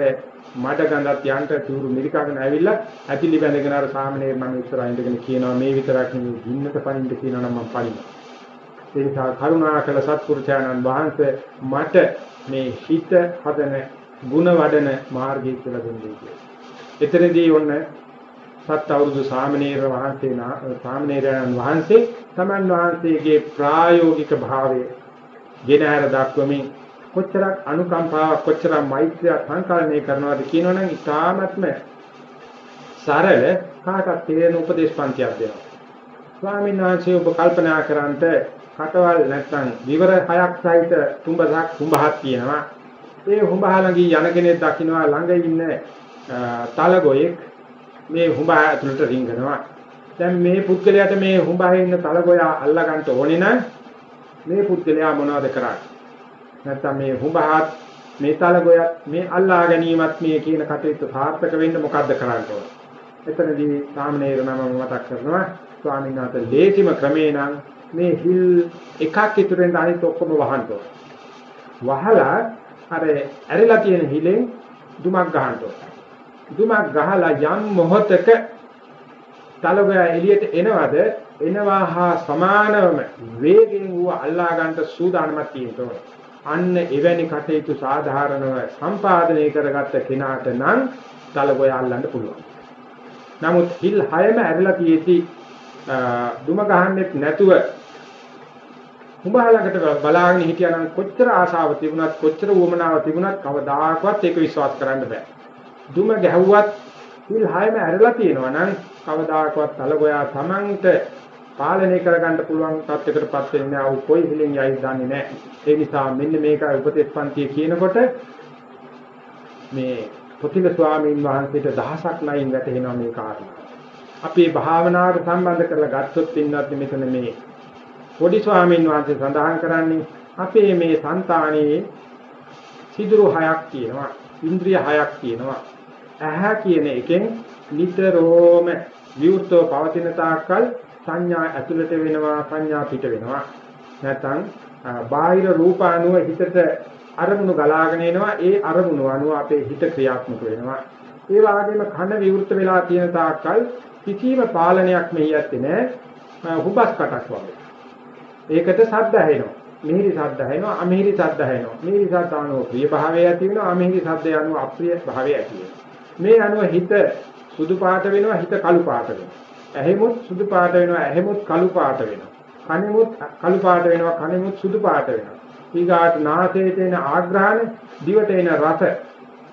මඩ ගඳත් යන්ට තුරු මිරිකාගෙන ඇවිල්ලා ඇතිලි බැඳගෙන අර සාමණේර මම ඉස්සරහා ඉඳගෙන කියනවා මේ විතරක් නෙවෙයි ගින්නට පනින්න කියනවා නම් මම පනිනවා. ඒ නිසා කරුණාකර සත්පුරුෂයන්න් වහන්සේ මට මේ හිත හදන ಗುಣ වඩන මාර්ගය කියලා දුන්නේ කියලා. එතනදී ඔන්න සත් අවුරුදු සාමණේර වහන්සේ සාමණේරයන් වහන්සේ තමන් වහන්සේගේ ප්‍රායෝගික භාවය ගෙනහැර දක්වමින් කොච්චරක් අනුකම්පාවක් කොච්චරක් මෛත්‍රියක් සංකල්පණය කරනවද කියනවනම් ඉතාමත්ම සරල කාටත් තේරෙන උපදේශ පන්තියක් දෙනවා. ස්වාමීන් වහන්සේ ඔබ කල්පනා කරන්ට කටවල් නැත්නම් විවර හයක් සහිත තුඹසක් තුඹහක් තියෙනවා. ඒ හුඹහ ළඟී යන කෙනෙක් දකින්නවා ළඟ ඉන්න තලගොයෙක් මේ හුඹහ ඇතුළට රිංගනවා. දැන් මේ පුද්ගලයාට මේ හුඹහේ ඉන්න තලගොයා අල්ලා ගන්න ඕනේ නම් මේ පුද්ගලයා මොනවද කරන්නේ? නැත්නම් මේ හුඹහත් මේ තලගොයත් මේ අල්ලා ගැනීමත් මේ කියන කටයුතු සාර්ථක වෙන්න මොකද්ද කරන්න ඕනේ? එතනදී සාමණේර නම මතක් කරනවා ස්වාමීන් වහන්සේ ලේසිම ක්‍රමේ නම් මේ හිල් එකක් ඉතුරුෙන් අනිත් ඔක්කොම වහන්න ඕනේ. වහලා අර ඇරිලා තියෙන හිලෙන් දුමක් ගහන්න ඕනේ. දුමක් ගහලා යම් මොහොතක තලගය එළියට එනවද එනවා හා සමානවම වේගෙන් ඌ අල්ලා ගන්නට සූදානමක් තියෙනවා. අන්න එවැනි කටයුතු සාධාරණව සම්පාදනය කරගත්ත කෙනාට නම් තලගය අල්ලන්න පුළුවන්. නමුත් හිල් හයම ඇරලා තියෙති දුම ගහන්නෙත් නැතුව උඹහලකට බලාගෙන හිටියානම් කොච්චර ආශාව තිබුණත් කොච්චර උවමනාව තිබුණත් කවදාකවත් ඒක විශ්වාස කරන්න බෑ. දුම ගැහුවත් හිල් හයම ඇරලා තියෙනවා නම් කවදාකවත් තලගොයා Tamanට පාලනය කරගන්න පුළුවන් තත්යකටපත් වෙන්නේ ආව කොයි හිලෙන් යයිද දන්නේ නැහැ. ඒ නිසා මෙන්න මේකයි උපදේශපන්තිය කියනකොට මේ පොතිල ස්වාමීන් වහන්සේට දහසක් නයින් වැටෙනවා මේ කාරණා. අපේ භාවනාවට සම්බන්ධ කරලා ගත්තොත් ඉන්නත් මෙතන මේ පොඩි ස්වාමීන් වහන්සේ සඳහන් කරන්නේ අපේ මේ సంతානයේ සිදුරු හයක් තියෙනවා. ඉන්ද්‍රිය හයක් තියෙනවා. ඇහැ කියන එකෙන් නිතරම විවෘතව පවතින තාක්කල් සංඥා ඇතුළට වෙනවා සංඥා පිට වෙනවා. නැත්නම් බාහිර රූප අනුව හිතට අරමුණු ගලාගෙන එනවා. ඒ අරමුණු අනුව අපේ හිත ක්‍රියාත්මක වෙනවා. ඒ වගේම කන විවෘත වෙලා තියෙන තාක්කල් කිසිම පාලනයක් මෙහි ඇත්තේ නැහැ හුබස් කටක් වගේ. ඒකට සද්ද ඇහෙනවා. මිහිරි සද්ද ඇහෙනවා අමිහිරි සද්ද ඇහෙනවා. මිහිරි සද්ද අනුව ප්‍රිය භාවය ඇති වෙනවා. අමිහිරි සද්ද අනුව අප්‍රිය භාවය ඇති වෙනවා. මේ අනුව හිත සුදු පාට වෙනවා හිත කළු පාට වෙනවා. ඇහෙමුත් සුදු පාට වෙනවා ඇහෙමුත් කළු පාට වෙනවා. කනෙමුත් කළු පාට වෙනවා කනෙමුත් සුදු පාට වෙනවා. ඊගාට නාසයේ තියෙන ආග්‍රහණ දිවට එන රස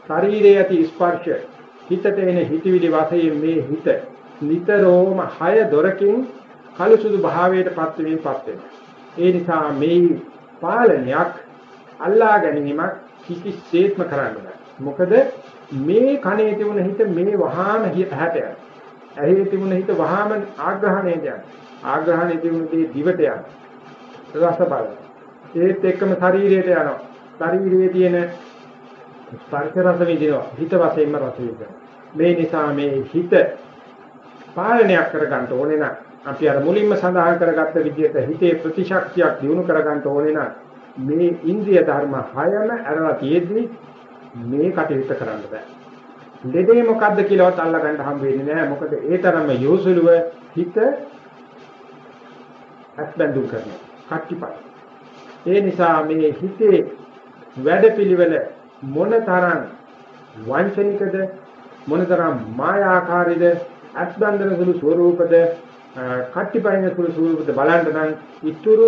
ශරීරයේ ඇති ස්පර්ශ හිතට එන හිතවිලි වශයෙන් මේ හිත නිතරම හය දොරකින් කළු සුදු භාවයට පත් වෙමින් පත් වෙනවා. ඒ නිසා මේ පාලනයක් අල්ලා ගැනීමක් කිසිසේත්ම කරන්න බෑ. මොකද මේ කනේ තිබුණ හිත මේ වහාම හැට යනවා. ඇහි තිබුණ හිත වහාම ආග්‍රහණයට යනවා. ආග්‍රහණයේ තිබුණ දේ දිවට යනවා. රස බල. ඒත් එක්කම ශරීරයට යනවා. ශරීරයේ තියෙන ස්පර්ශ රස විඳිනවා. හිත වශයෙන්ම රස විඳිනවා. මේ නිසා මේ හිත පාලනයක් කරගන්න ඕනේ නම් අපි අර මුලින්ම සඳහන් කරගත්ත විදිහට හිතේ ප්‍රතිශක්තියක් දිනු කරගන්න ඕනේ නම් මේ ඉන්ද්‍රිය ධර්ම හයම අරලා තියෙද්දි මේ කටයුත්ත කරන්න බෑ. දෙදේ මොකද්ද කියලාවත් අල්ලගන්න හම් වෙන්නේ නැහැ. මොකද ඒ තරම්ම යොසුලුව හිත අත්බඳු කරනවා. කට්ටිපයි. ඒ නිසා මේ හිතේ වැඩපිළිවෙල මොනතරම් වංචනිකද මොනතරම් මායාකාරීද අත්බන්ධන සුළු ස්වરૂපද කට්ටිපයින සුළු ස්වરૂපද බලන්න නම් ඉතුරු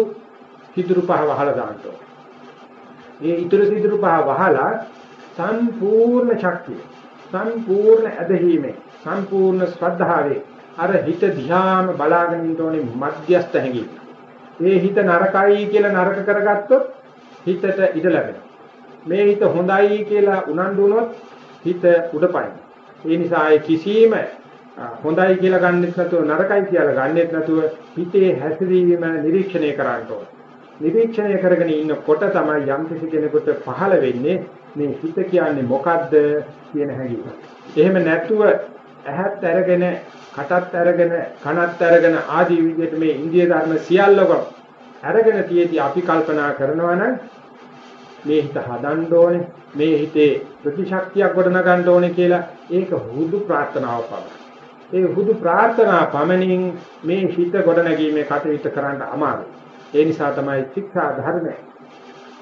සිදුරු පහ වහලා දාන්න ඕනේ. මේ ඉතුරු සිදුරු පහ වහලා සම්පූර්ණ ශක්තිය සම්පූර්ණ ඇදහිීමේ සම්පූර්ණ ශ්‍රද්ධාවේ අර හිත දිහාම බලාගෙන ඉන්න ඕනේ මධ්‍යස්ත හැඟීම. මේ හිත නරකයි කියලා නරක කරගත්තොත් හිතට ඉඩ ලැබෙනවා. මේ හිත හොඳයි කියලා උනන්දු වුණොත් හිත උඩපයින්. ඒ නිසා ඒ කිසිම හොඳයි කියලා ගන්නෙත් නැතුව නරකයි කියලා ගන්නෙත් නැතුව හිතේ හැසිරීම නිරීක්ෂණය කරන්න ඕනේ. නිරීක්ෂණය කරගෙන ඉන්නකොට තමයි යම් කිසි කෙනෙකුට පහළ වෙන්නේ මේ හිත කියන්නේ මොකද්ද කියන හැඟීම. එහෙම නැතුව ඇහත් අරගෙන, කටත් අරගෙන, කනත් අරගෙන ආදී විදිහට මේ ඉන්දිය ධර්ම සියල්ලක අරගෙන තියේදී අපි කල්පනා කරනවා නම් මේ හිත හදන්න ඕනේ, මේ හිතේ ප්‍රතිශක්තියක් ගොඩනගන්න ඕනේ කියලා ඒක හුදු ප්‍රාර්ථනාවක් පමණයි. ඒ හුදු ප්‍රාර්ථනා පමණින් මේ හිත ගොඩනැගීමේ කටයුතු කරන්න අමාරුයි. ඒ නිසා තමයි ශික්ෂා ධර්ම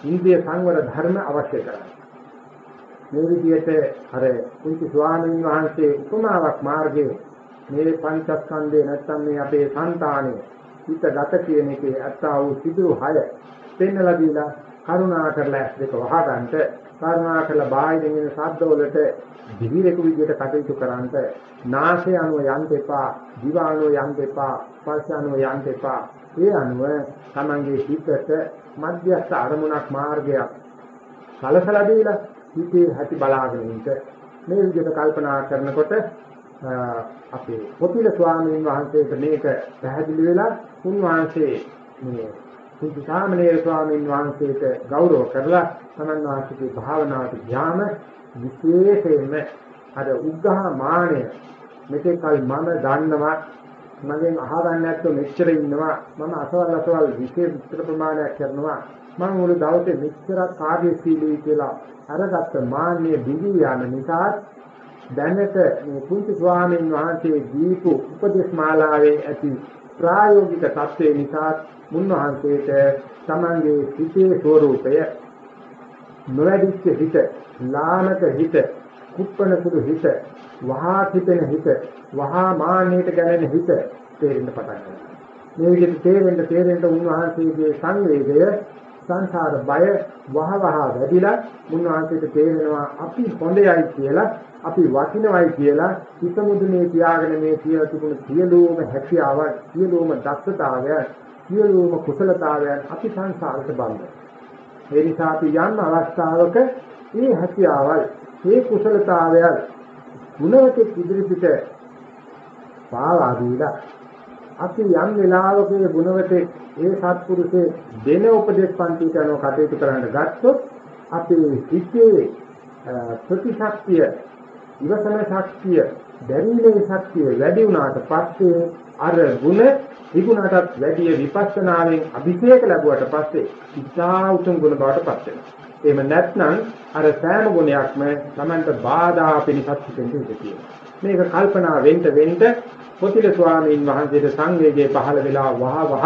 ඉන්ද්‍රිය සංවර ධර්ම අවශ්‍ය කරන්නේ. මේ විදිහට අර කුංචි ස්වාමීන් වහන්සේ උපමාවක් මාර්ගයේ මේ පංචස්කන්ධේ නැත්තම් මේ අපේ సంతානෙ හිත ගත කියන එකේ අත්තා වූ සිදුරු හය පෙන්නලා දීලා කරුණා කරලා දෙක වහගන්නට කරුණා කරලා බාහිරින් එන ශබ්දවලට දිවිරෙකු විදිහට කටයුතු කරන්ට නාසය අනුව යන්න එපා දිව අනුව යන්න එපා ස්පර්ශ අනුව යන්න එපා. ඒ අනුව තමන්ගේ හිතට මධ්‍යස්ථ අරමුණක් මාර්ගයක් සලසලා දීලා හිතේ ඇති බලාගෙන ඉන්න. මේ විදිහට කල්පනා කරනකොට අපේ පොතිල ස්වාමීන් වහන්සේට මේක පැහැදිලි වෙලා උන්වහන්සේ මේ කුංචි සාමණේර ස්වාමීන් වහන්සේට ගෞරව කරලා තමන් වහන්සේගේ භාවනාවට ඥාන විශේෂයෙන්ම අර උග්ඝහ මානය මෙතෙක් කල මම දන්නවා මගෙන් අහගන්න නැත්නම් මෙච්චර ඉන්නවා මම අසවල් අසවල් විශේෂ විතර ප්‍රමාණයක් කරනවා. මම මුළු දවසේ මෙච්චර කාර්යශීලී කියලා අරගත්ත මාන්නේ දිවි යන නිසා දැනට මේ කුංචි ස්වාමීන් වහන්සේ දීපු උපදේශ මාලාවේ ඇති ප්‍රායෝගික தත්ත්වේ නිසා මුන්වහන්සේට තමන්ගේ හිතේ ස්වરૂපය නොවැඩිච්ච හිත, ලාමක හිත, කුප්පන සුදු හිත, වහා කිපෙන හිත, වහා මාන්නයට ගැලෙන හිත තේරෙන්න පටන් ගන්නවා. මේ විදිහට තේරෙන්න තේරෙන්න උන්වහන්සේගේ සංවේගය සංසාර බය වහවහ වැඩිලා මුන්වහන්සේට තේරෙනවා අපි හොඳයයි කියලා අපි වටිනවයි කියලා හිත මුදුනේ තියාගෙන මේ කියලා තිබුණු සියලුම හැකියාව සියලුම දක්ෂතාවය සියලුම කුසලතාවයන් අපි සංසාරයට බඳිනවා. ඒ නිසා අපි යම් අවස්ථාවක මේ හැකියාවල්, මේ කුසලතාවයල් ගුණවත ඉදිරිපිට පාවා දීලා අපි යම් වෙලාවක ගුණවතේ ඒ සත්පුරුෂේ දෙන උපදේශ පන්තිට අනුව කටයුතු කරන්න ගත්තොත් අපේ හිතේ ප්‍රතිශක්තිය, ඉවසන ශක්තිය, දැරීමේ ශක්තිය වැඩි වුණාට පස්සේ අර ගුණ ත්‍රිගුණටත් වැඩි විපස්සනාවෙන් අභිෂේක ලැබුවට පස්සේ ඉතා උතුම් ගුණ බවට පත් වෙනවා. එහෙම නැත්නම් අර සෑම ගුණයක්ම Tamanට බාධා පිණිසත් හිතෙන් තියෙනවා. මේක කල්පනා වෙන්න වෙන්න පොතිල ස්වාමීන් වහන්සේට සංවේගයේ පහළ වෙලා වහ වහ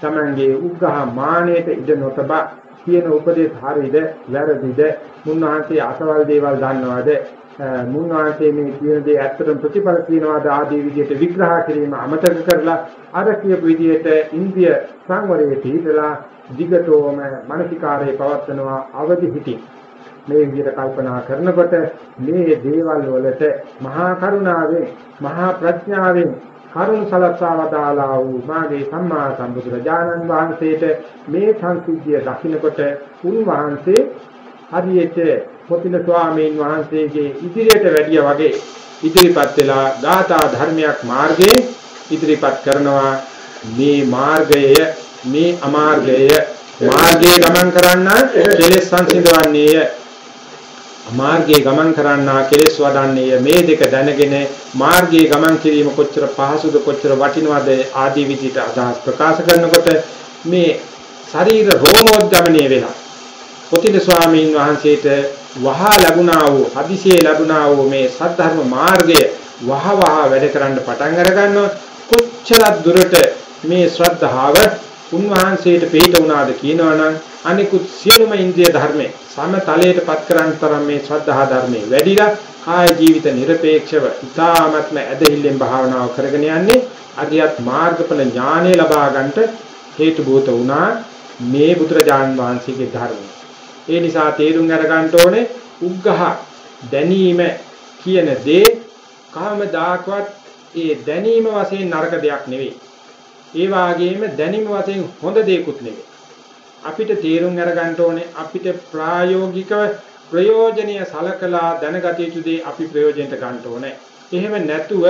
Tamanගේ උග්ඝහ මානෙට ඉඩ නොතබා කියන උපදේශ හරියද වැරදිද මුන්වහන්සේ අසවල් දේවල් දන්නවද මුන්වහන්සේ මේ කියන දේ ඇත්තටම ප්‍රතිඵල තියනවාද ආදී විදිහට විග්‍රහ කිරීම අමතක කරලා අර කියපු විදිහට ඉන්දිය සංවරයේ පිටලා දිගටම මානසිකාරයේ පවත්වනවා අවදි හිතින් මේ විදිහට කල්පනා කරනකොට මේ දේවල් වලට මහා කරුණාවෙන් මහා ප්‍රඥාවෙන් කරුණ සලස්වාවදාලා වූ මාගේ සම්මා සම්බුදුරජාණන් වහන්සේට මේ සංසිද්ධිය දකින්නකොට උන්වහන්සේ හරියට පොතිල ස්වාමීන් වහන්සේගේ ඉදිරියට වැඩිය වගේ ඉදිරිපත් වෙලා ධාතා ධර්මයක් මාර්ගයේ ඉදිරිපත් කරනවා. මේ මාර්ගය මේ අමාර්ගය මාර්ගයේ ගමන් කරන්න කෙලෙස් සංසිඳවන්නේය. මාර්ගයේ ගමන් කරන්නා කෙලෙස් වඩන්නේය මේ දෙක දැනගෙන මාර්ගයේ ගමන් කිරීම කොච්චර පහසුද කොච්චර වටිනවද ආදී විදිහට අදහස් ප්‍රකාශ කරනකොට මේ ශරීර රෝමෝද්ගමණය වෙලා පොතිල ස්වාමීන් වහන්සේට වහා ලැබුණා වූ හදිසියේ ලැබුණා වූ මේ සද්ධර්ම මාර්ගය වහ වහ වැඩ කරන්න පටන් අර ගන්නවා කොච්චර දුරට මේ ශ්‍රද්ධාව උන්වහන්සේට පිට වුණාද කියනවනම් අනිකුත් සියලුම ඉන්ද්‍රිය ධර්ම සමතලයටපත් කරන් තරම් මේ ශ්‍රද්ධා ධර්මයේ වැඩිලා කාය ජීවිත নিরপেক্ষව ඊ타ත්ම ඇදහිල්ලෙන් භාවනාව කරගෙන යන්නේ අරියත් මාර්ගඵල ඥානය ලබා ගන්නට හේතුබූත වුණා මේ බුදුරජාන් වහන්සේගේ ධර්මය. ඒ නිසා තේරුම් අරගන්න ඕනේ උග්ඝහ දැනීම කියන දේ කවමදාකවත් ඒ දැනීම වශයෙන් නරක දෙයක් නෙවෙයි. ඒ වාගේම දැනීම වශයෙන් හොඳ දෙයක්ුත් නෙවෙයි. අපිට තේරුම් අරගන්න ඕනේ අපිට ප්‍රායෝගිකව ප්‍රයෝජනීය සලකලා දැනගත යුතු දේ අපි ප්‍රයෝජනට ගන්න ඕනේ. එහෙම නැතුව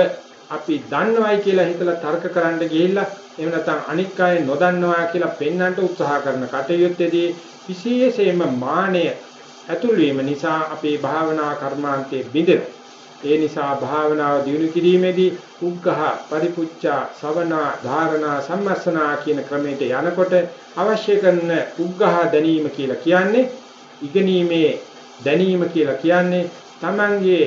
අපි දන්නවයි කියලා හිතලා තර්ක කරන්න ගිහිල්ලා එහෙම නැත්නම් අනික් අය නොදන්නවා කියලා පෙන්වන්නට උත්සාහ කරන කටයුත්තේදී විශේෂයෙන්ම මානය ඇතුල් වීම නිසා අපේ භාවනා කර්මාන්තයේ බිඳෙනවා. ඒ නිසා භාවනාව දියුණු කිරීමේදී උග්ඝහ පරිපුච්ඡා සවනා ධාරණා සම්මස්සනා කියන ක්‍රමයට යනකොට අවශ්‍ය කරන උග්ඝහ දැනීම කියලා කියන්නේ ඉගෙනීමේ දැනීම කියලා කියන්නේ Tamange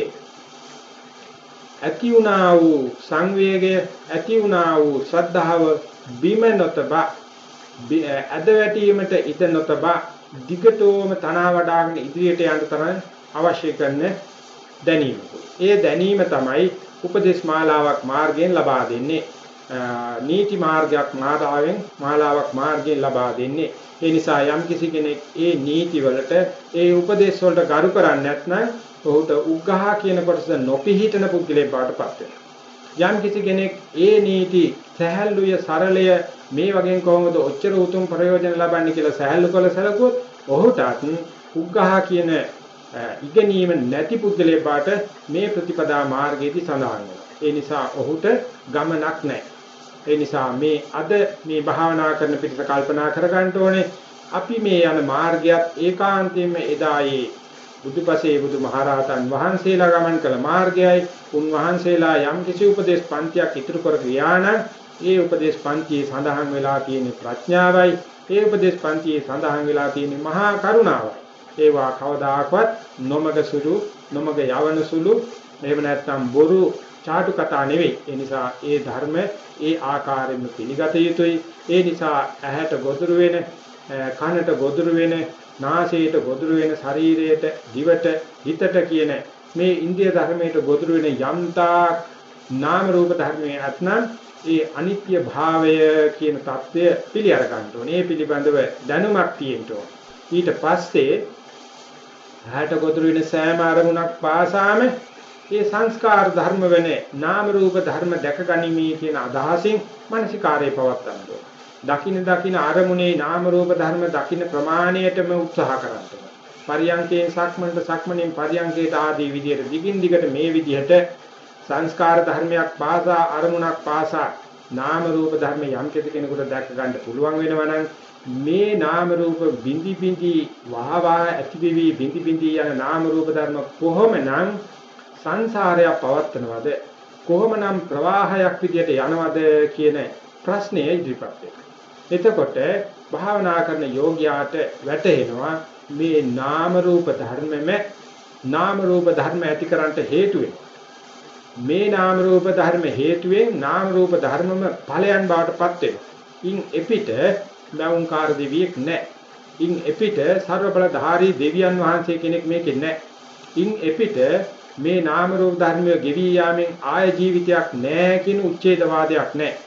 ඇති වුණා වූ සංවේගය ඇති වුණා වූ ශ්‍රද්ධාව බිම නොතබ ඇද වැටීමට ඉඩ නොතබා දිගටම තනවා වඩාගෙන ඉදිරියට යන්න තරම් අවශ්‍ය කරන දැනීම. ඒ දැනීම තමයි උපදේශ මාලාවක් මාර්ගයෙන් ලබා දෙන්නේ. නීති මාර්ගයක් මාතාවෙන් මාලාවක් මාර්ගයෙන් ලබා දෙන්නේ. ඒ නිසා යම් කිසි කෙනෙක් ඒ නීති වලට ඒ උපදේශ වලට ගරු කරන්නේ නැත්නම් ඔහුට උග්ඝහ කියන කොටස නොපිහිටන පුද්ගලයෙක් බවට පත් වෙනවා. යම් කිසි කෙනෙක් ඒ නීති සහැල්ලුය සරලය මේ වගේ කොහොමද ඔච්චර උතුම් ප්‍රයෝජන ලබන්නේ කියලා සහැල්ලු කළ සැලකුවොත් ඔහුටත් උග්ඝහ කියන ඉගෙනීම නැති පුද්ගලයෙක් බවට මේ ප්‍රතිපදා මාර්ගයේදී සඳහන් වෙනවා. ඒ නිසා ඔහුට ගමනක් නැහැ. ඒ නිසා මේ අද මේ භාවනා කරන පිටත කල්පනා කරගන්න ඕනේ අපි මේ යන මාර්ගයත් ඒකාන්තයෙන්ම එදායේ බුදුපසේ බුදුමහරහතන් වහන්සේලා ගමන් කළ මාර්ගයයි උන්වහන්සේලා යම් කිසි උපදේශ පන්තියක් ඉදිරි කර ගියා නම් ඒ උපදේශ පන්තියේ සඳහන් වෙලා තියෙන ප්‍රඥාවයි ඒ උපදේශ පන්තියේ සඳහන් වෙලා තියෙන මහා කරුණාවයි ඒවා කවදාකවත් නොමග සුළු නොමග යවන සුළු එහෙම නැත්නම් බොරු චාටු කතා නෙවෙයි. ඒ නිසා ඒ ධර්ම ඒ ආකාරයෙන්ම පිළිගත යුතුයි. ඒ නිසා ඇහැට ගොදුරු වෙන, කනට ගොදුරු වෙන, නාසයට ගොදුරු වෙන, ශරීරයට, දිවට, හිතට කියන මේ ඉන්දිය ධර්මයට ගොදුරු වෙන යම්තා නාම රූප ධර්මයේ අත්නම් ඒ අනිත්‍ය භාවය කියන தත්වය පිළි අර ගන්න ඕනේ. ඒ පිළිබඳව දැනුමක් තියෙන්න ඕනේ. ඊට පස්සේ ඇහැට ගොදුරු වෙන සෑම අරමුණක් පාසාම ඒ සංස්කාර ධර්ම වෙන නාම රූප ධර්ම දැක ගනිමි කියන අදහසින් මානසිකාරය පවත්වන්න ඕන. දකින්න දකින්න අරමුණේ නාම රූප ධර්ම දකින්න ප්‍රමාණයටම උත්සාහ කරන්න ඕන. පරියංකේ සක්මන්ට සක්මණෙන් පරියංකේට ආදී විදියට දිගින් දිගට මේ විදිහට සංස්කාර ධර්මයක් පාසා අරමුණක් පාසා නාම රූප ධර්ම යම් කෙනෙකුට දැක ගන්න පුළුවන් වෙනවා නම් මේ නාම රූප බිඳි බිඳි වහවා ඇතිවිවි බිඳි බිඳි යන නාම රූප ධර්ම කොහොමනම් සංසාරය පවත්නවද කොහොමනම් ප්‍රවාහයක් විදියට යනවද කියන ප්‍රශ්නය ඉදිරිපත් එතකොට භාවනා කරන යෝග්‍යයාට වැටහෙනවා මේ නාම රූප ධර්මෙම නාම රූප ධර්ම ඇති කරන්නට හේතු මේ නාම රූප ධර්ම හේතුවෙන් නාම රූප ධර්මම ඵලයන් බවටපත් වෙනවා. ඉන් එපිට ලෞංකාර දෙවියෙක් නැහැ. ඉන් එපිට ਸਰව බලධාරී දෙවියන් වහන්සේ කෙනෙක් මේකේ නැහැ. ඉන් එපිට මේ නාම රූප ධර්මය ගෙවි යාමෙන් ආය ජීවිතයක් නැහැ කියන උච්ඡේදවාදයක් නැහැ.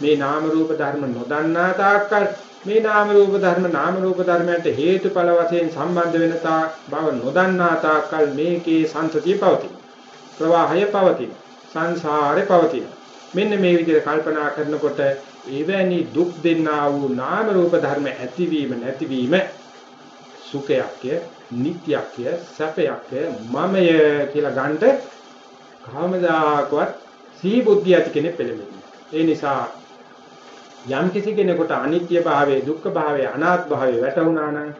මේ නාම රූප ධර්ම නොදන්නා තාක්කල් මේ නාම රූප ධර්ම නාම රූප ධර්මයන්ට හේතුඵල වශයෙන් සම්බන්ධ වෙන තාක් බව නොදන්නා තාක්කල් මේකේ සංතතිය පවතින. ප්‍රවාහය පවතින. සංසාරේ පවතින. මෙන්න මේ විදිහට කල්පනා කරනකොට එවැනි දුක් දෙන්නා වූ නාම රූප ධර්ම ඇතිවීම නැතිවීම සුඛයක්ය නිට්ටයක්ය සැපයක්ය මමය කියලා ගන්නට කවමදාකවත් සිහි බුද්ධිය ඇති කෙනෙක් පෙළෙන්නේ. ඒ නිසා යම් කිසි කෙනෙකුට අනිත්‍ය භාවයේ දුක්ඛ භාවයේ අනාත්ම භාවයේ වැටහුණා නම්